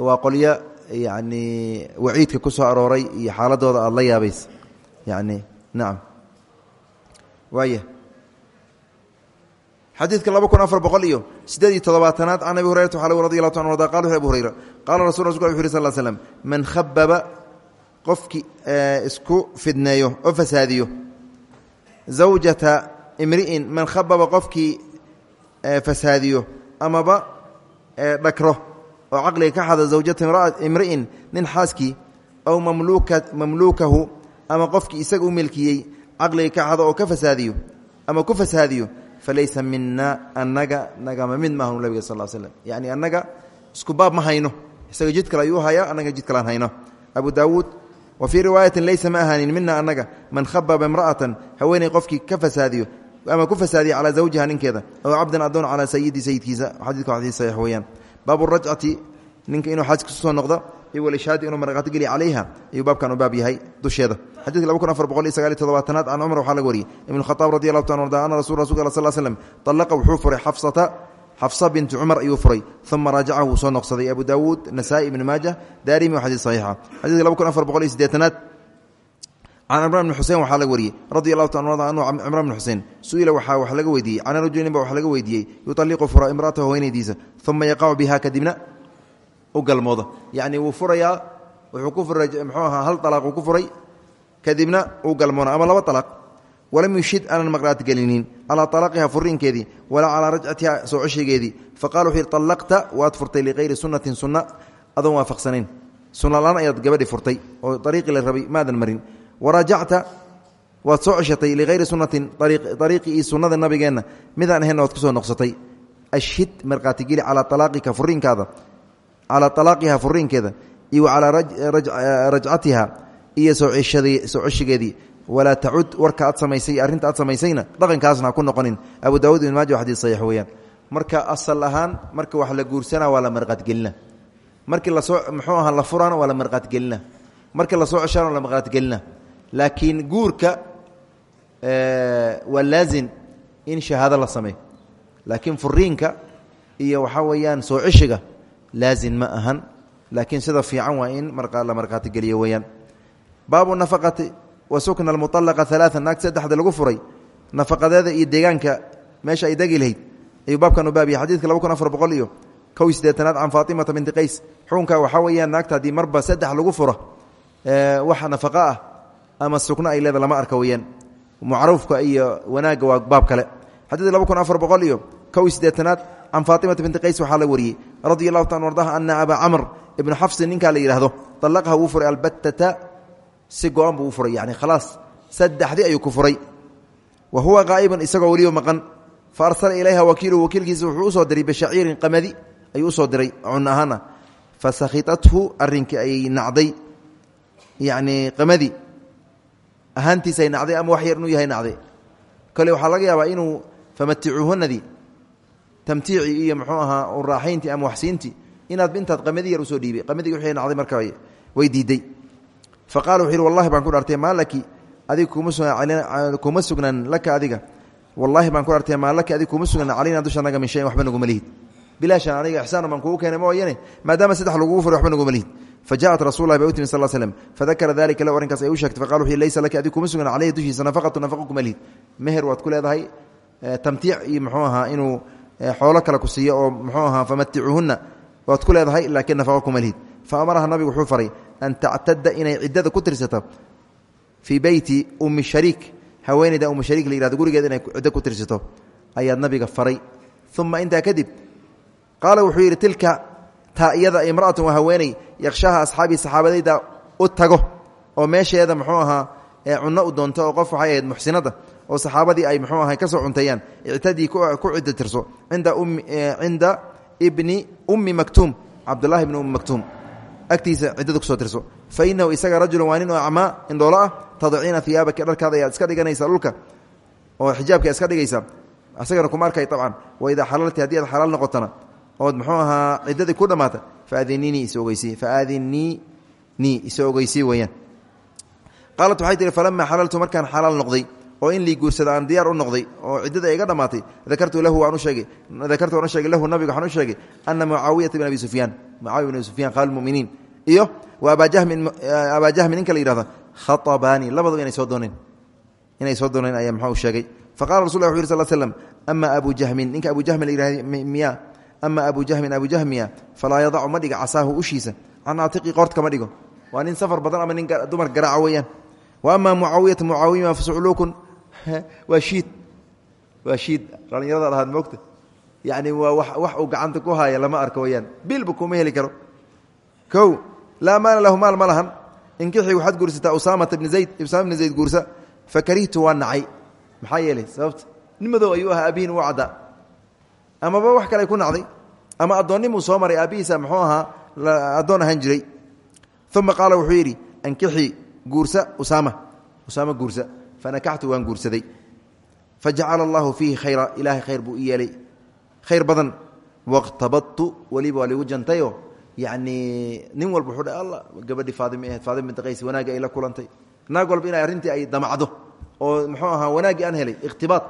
waa qolyo yani waciidka ku soo arooray iyo xaaladooda aada la yaabaysa yani nacam. Waaya xadiidka laba kun afar boqol iyo sideed iyo todobaatanaad can abi hurayrata waxaa radi allahu ta arda qala wuxu abu hurayra qaala rasul rasulka wuxu yiri sal l slam man khababa qofkii isku fidneeyo oo fasaadiyo zawjata imri'in man khababa qofkii fasaadiyo amaba dhakro oo caqliga ka xada zawjata imri'in nin xaaskii aw mamluukahu ama qofkii isaga u milkiyey caqliga ka xado oo ka ama ku fasaadiyo falaysa mina annaga nagama mid maahu nabiga sal slm yani annaga isku baab ma hayno. Isaga jid kale ayuu hayaa annaga jid kalean hayno. Abu daawuud wa fii riwaayatin laysa ma ahaanin mina annaga man khababa imra'atan haweeney qofkii ka ama ku fasaadiya zawjiha ninkeeda aw cabdan adoon calaa sayidi sayidkiisa xadiidka xadiis saxiix weeyaan. Baabu rajcati ninka inuu xaaska ku soo noqdo iyo walishaadi inuu marqaati geliya calayha. Ayuu baabkan u baab yahay dusheeda. Xadidka laba kun afar boqol iyo sagaaliy todobaatanaad can cumar waxaa laga wariyey. Ibn khaaab radi allahu ta arda ana rasul rasulka sal slm alaqa wuxuu furay xafsata. Xafsa binti cumar ayuu furay. Uma raajacahu wuu soo noqsaday abu daawuud nasaai ibni maaja. Daarimi waa xadiis saxiixa. Xadidka laba kun afar boqol iyo sideetanaad can cimran bn xusein waxaa laga wariyey. Radi allahu ta arda anu cimran bn xusein su'ila waxaa wax laga weydiiyey. Can rajulin ba wax laga weydiiyey. Yualiqu fura imraatahu haweenaydiisa uma yaqacu biha kadibna u galmooda yacni wuu furayaa wuxuu ku furay mxuu ahaa hal alaaq uu ku furay kadibna uu galmoona ama laba alaaq walam yushid aanan maqraati gelinin calaa alaaqiha furiinkeedii walaa calaa rajcatiha soo ceshigeedii faqala wuxuu yidhi allaqta waad furtay liqayri sunnatin sunna adoon waafaqsanayn. Sunnalaan ayaad gabadhi furtay oo ariiqii la rabay maadan marin. Waraajacta waad soo ceshatay liqayri sunnatin ariiqii iyo sunnada nabigeenna. Midaan ahaynna waad ku soo noqsatay. Ashhid markhaatigeli calaa alaaqika furiinkaada calaa alaaqiha furiinkeeda iyo calaa rajcatiha iyo soo ceshigeedii walaa tacud warka aad samaysay arrinta aad samaysayna dhaqankaasna ha ku noqonin abu daawud ibn maaja xadis saxiix weeyaan marka asal ahaan marka wax la guursanaa waa la marqaadgelina markii la soo muxuu ahaa la furaana waa la marqaadgelina markii la soo ceshaana waa la marqaadgelina laakiin guurka waa laazim in shahaado la sameeyo laakiin furiinka iyo waxaa weeyaan soo ceshiga laazim ma ahan laakiin sida fiican waa in la markhaatigeliyo weeyaan baabu nafaqati wa sukna almualaqa alaaa naag saddexda lagu furay nafaqadeeda iyo deegaanka meesha ay degi lahayd ayuu baabkan u baabiyay xadiidka laba kun afar boqol iyo kow iyo siddeetanaad can faatimata binti qays xukunka waxaa weeyaan naagta haddii marba saddex lagu furo wax nafaqo ah ama sukno ay leeda lama arka weyaan macruufka iyo wanaagga waa baab kale xadiidka laba kun afar boqol iyo kow iyo siddeetanaad can faatimata binti qays waxaa la wariyey radi allahu ta ardaha ana abaa camr ibnu xafsin ninkaa la yidhaahdo allaqaha wuu furay albatata si go-an buu u furay yani khalaas saddexdii ayuu ku furay. Wa huwa qaa'ibun isagoo weliba maqan. Fa arsala ilayha wakiiluhu wakiilkiisa wuxuu u soo diray bishaciirin qamadi ayuu u soo diray cun ahaana fa sakhitathu arrinkii ay nacday. Yacni qamadi ahaantiisa ay nacday ama wax yar inuu yahay nacday. Kole waxaa laga yaabaa inuu famaticuuhunadii tamtiicii iyo muxuu ahaa u raaxayntii ama waxsiintii inaad intaad qamadi yar u soo dhiibay. Qamadigi wixii nacday marka way diiday. Fa qala wuxuu yidhi wallahi baan ku dhartay maa laki adiga kuma sugnaan laka adiga. Wallahi baan ku dhartay maa laki adiga kuma sugnaan calayna dushanaga min shayin waxba naguma lihid. Bilaashan aniga ixsaan baan kugu keenay mooyane maadaama saddex lagugu furay waxba naguma lihid. Fajaءat rasul lah bay u timi sal slm fadakara dalika lahu arrinkaas ay u sheegtay. Faqala wuxu laysa laki adiga kuma sugan caleyhi dushiisa nafaqatu nafaqo kuma lihid. Meher waad ku leedahay tamtiic iyo muxuu ahaa inuu xoolo kale ku siiyo oo muxuu ahaa famaticuhunna waad ku leedahay laakiin nafaqo kuma fa amaraha nabigu wuxuu faray an tactada inay ciddada ku tirsato fii beyti ummi shariik. Haweeneyda ummi shariik la yihahdo gurigeeda inay ciddo ku tirsato ayaad nabiga faray. Uma intaa kadib qaala wuxuu yidhi tilka taa iyada imraatun waa haweeney yakshaha asxaabii saxaabadayda u tago oo meesheeda muxuu ahaa cunno u doonto oo qof waxay ahayd muxsinada oo saxaabadii ay muxuu aha ka soo cunteeyaan ictadii ku ciddo tirso cinda ibni ummi maktuum cabdullahi bni ummi maktuum. Agtiisa ciddada ku soo tirso. Fa inahu isaga rajulun waa oo acmaa indhoolo ah tadciina hiyaabaki dharkaada ayaad iska dhiganaysaa dhulka oo xijaabka iska dhigaysaa isagana kuma arkay abcan waidaa xalalti haddii aad xalaal noqotona ood muxuu ahaa ciddadii ku dhammaata faadinini is ogeysi faadinini is ogeysii weyaan qaalat waxay tihi falamaa xalaltu markaan xalaal noqday oo in lii guursada aan diyaar u noqday oo ciddada iga dhammaatay dakartu lahu waan u sheegay dakartu waan u sheegay lahu nabiga waxaan u sheegay ana mucaawiyata bin abi sufyaan mucaawiya bin abi sufyan qaal muminiin iyo wa abaa jahmin abaa jahmin ninka la yihahda khatabaani labadaba inay soo dooneen inay soo dooneen ayaa muxuu sheegay. Faqala rasul lla wuxu yiri sal slam ama abu jahmin ninka abu jahmin la yihahda miya ama abu jahmin abu jahmiya falaa yadacu ma dhiga casaahu ushiisa can aatiqi qoortka ma dhigo waa nin safar badan ama nin dumar garaaca weeyaan. Wa ama mucaawiyata mucaawiya fasucluukun waa shiid. Waa shiid. Dhallinyarada dhahaad moogta. Yacni wax uu gacanta ku haaya lama arko weyaan. Bilba kuma heli karo. Kow laa maala lahu maal ma lahan. Inkixii waxaad guursataa usaamata bni zayd usaama bni zayd guursa fakarihtu waa nacay. Maxaa yeelay? Sababta nin madow ayuu ahaa abihin u caddaa amaba wax kale ku nacday. Ama addoonnimuu soo maray aabbihiisa muxuu ahaa addoon ahaan jiray. Uma qaala wuxuu yidhi ankixii guursa fanakaxtu waan guursaday fajacala allahu fiihi khayra ilaahay khayr buu i yeelay khayr badan waqtabadtu weliba waa ligu jantayo yacnii nin walba wuxuu dha alla gabadhii faadima ahayd faadima binti qays wanaaggi ay la kulantay naag walba inay arrintii ay damacdo oo muxuu ahaa wanaaggii aan helay ikhtibaad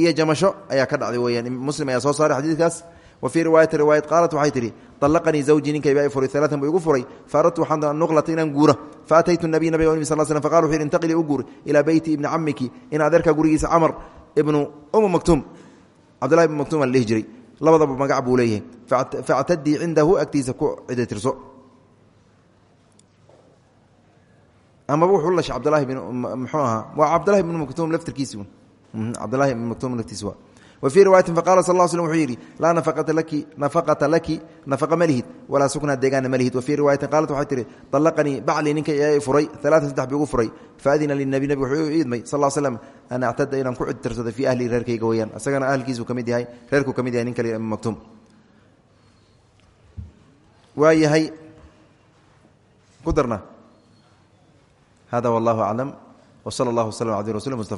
iyo jamasho ayaa ka dhacday weyaan muslim ayaa soo saaray xadiidkaas wa fii riwaayati riwaayat qaalat waxay tidhi طalaqanii zawjii ninkayba i furay alaatan buu igu furay faaradtu waxaan nuqlata inaan guura faataytu nabiy nabiga nbi sal slm faqala wuxu yhi intaqilii u guur ilaa beyti ibni camiki in adeerka gurigiisa camar ibnu umu maktuum cabdullahi ibnu maktuum aan dhihi jiray labadaba magac buu leeyahay factadii cindahu agtiisa ku cidatirso amaba wuxuu lashay cabdulahi bin muxuu ahaa waa cabdullahi ibnu maktuum laftirkiisi cabdulahi ibn maktuum laftiis waa wa fii riwaayatin faqala sal slam wuxuu yidhi laa nafaqata laki nafaqa ma lihid walaa sukna deegaana ma lihid wa fii riwaayatin qaalat waxay tihi طallaqanii baclii ninka i furay alaatan saddex bi ugu furay faadina linabi nabig wuxuu idmay sal l slam an actada inaan ku cidtirsado fii ahli reerkayga weyaan isagana ahlkiisuu ka mid yahay reerkuu ka mid yahay nin kale ibn maktuum waa yahay ku darna hada wallahu aclam w sala allah wslam abdi rasul mustafa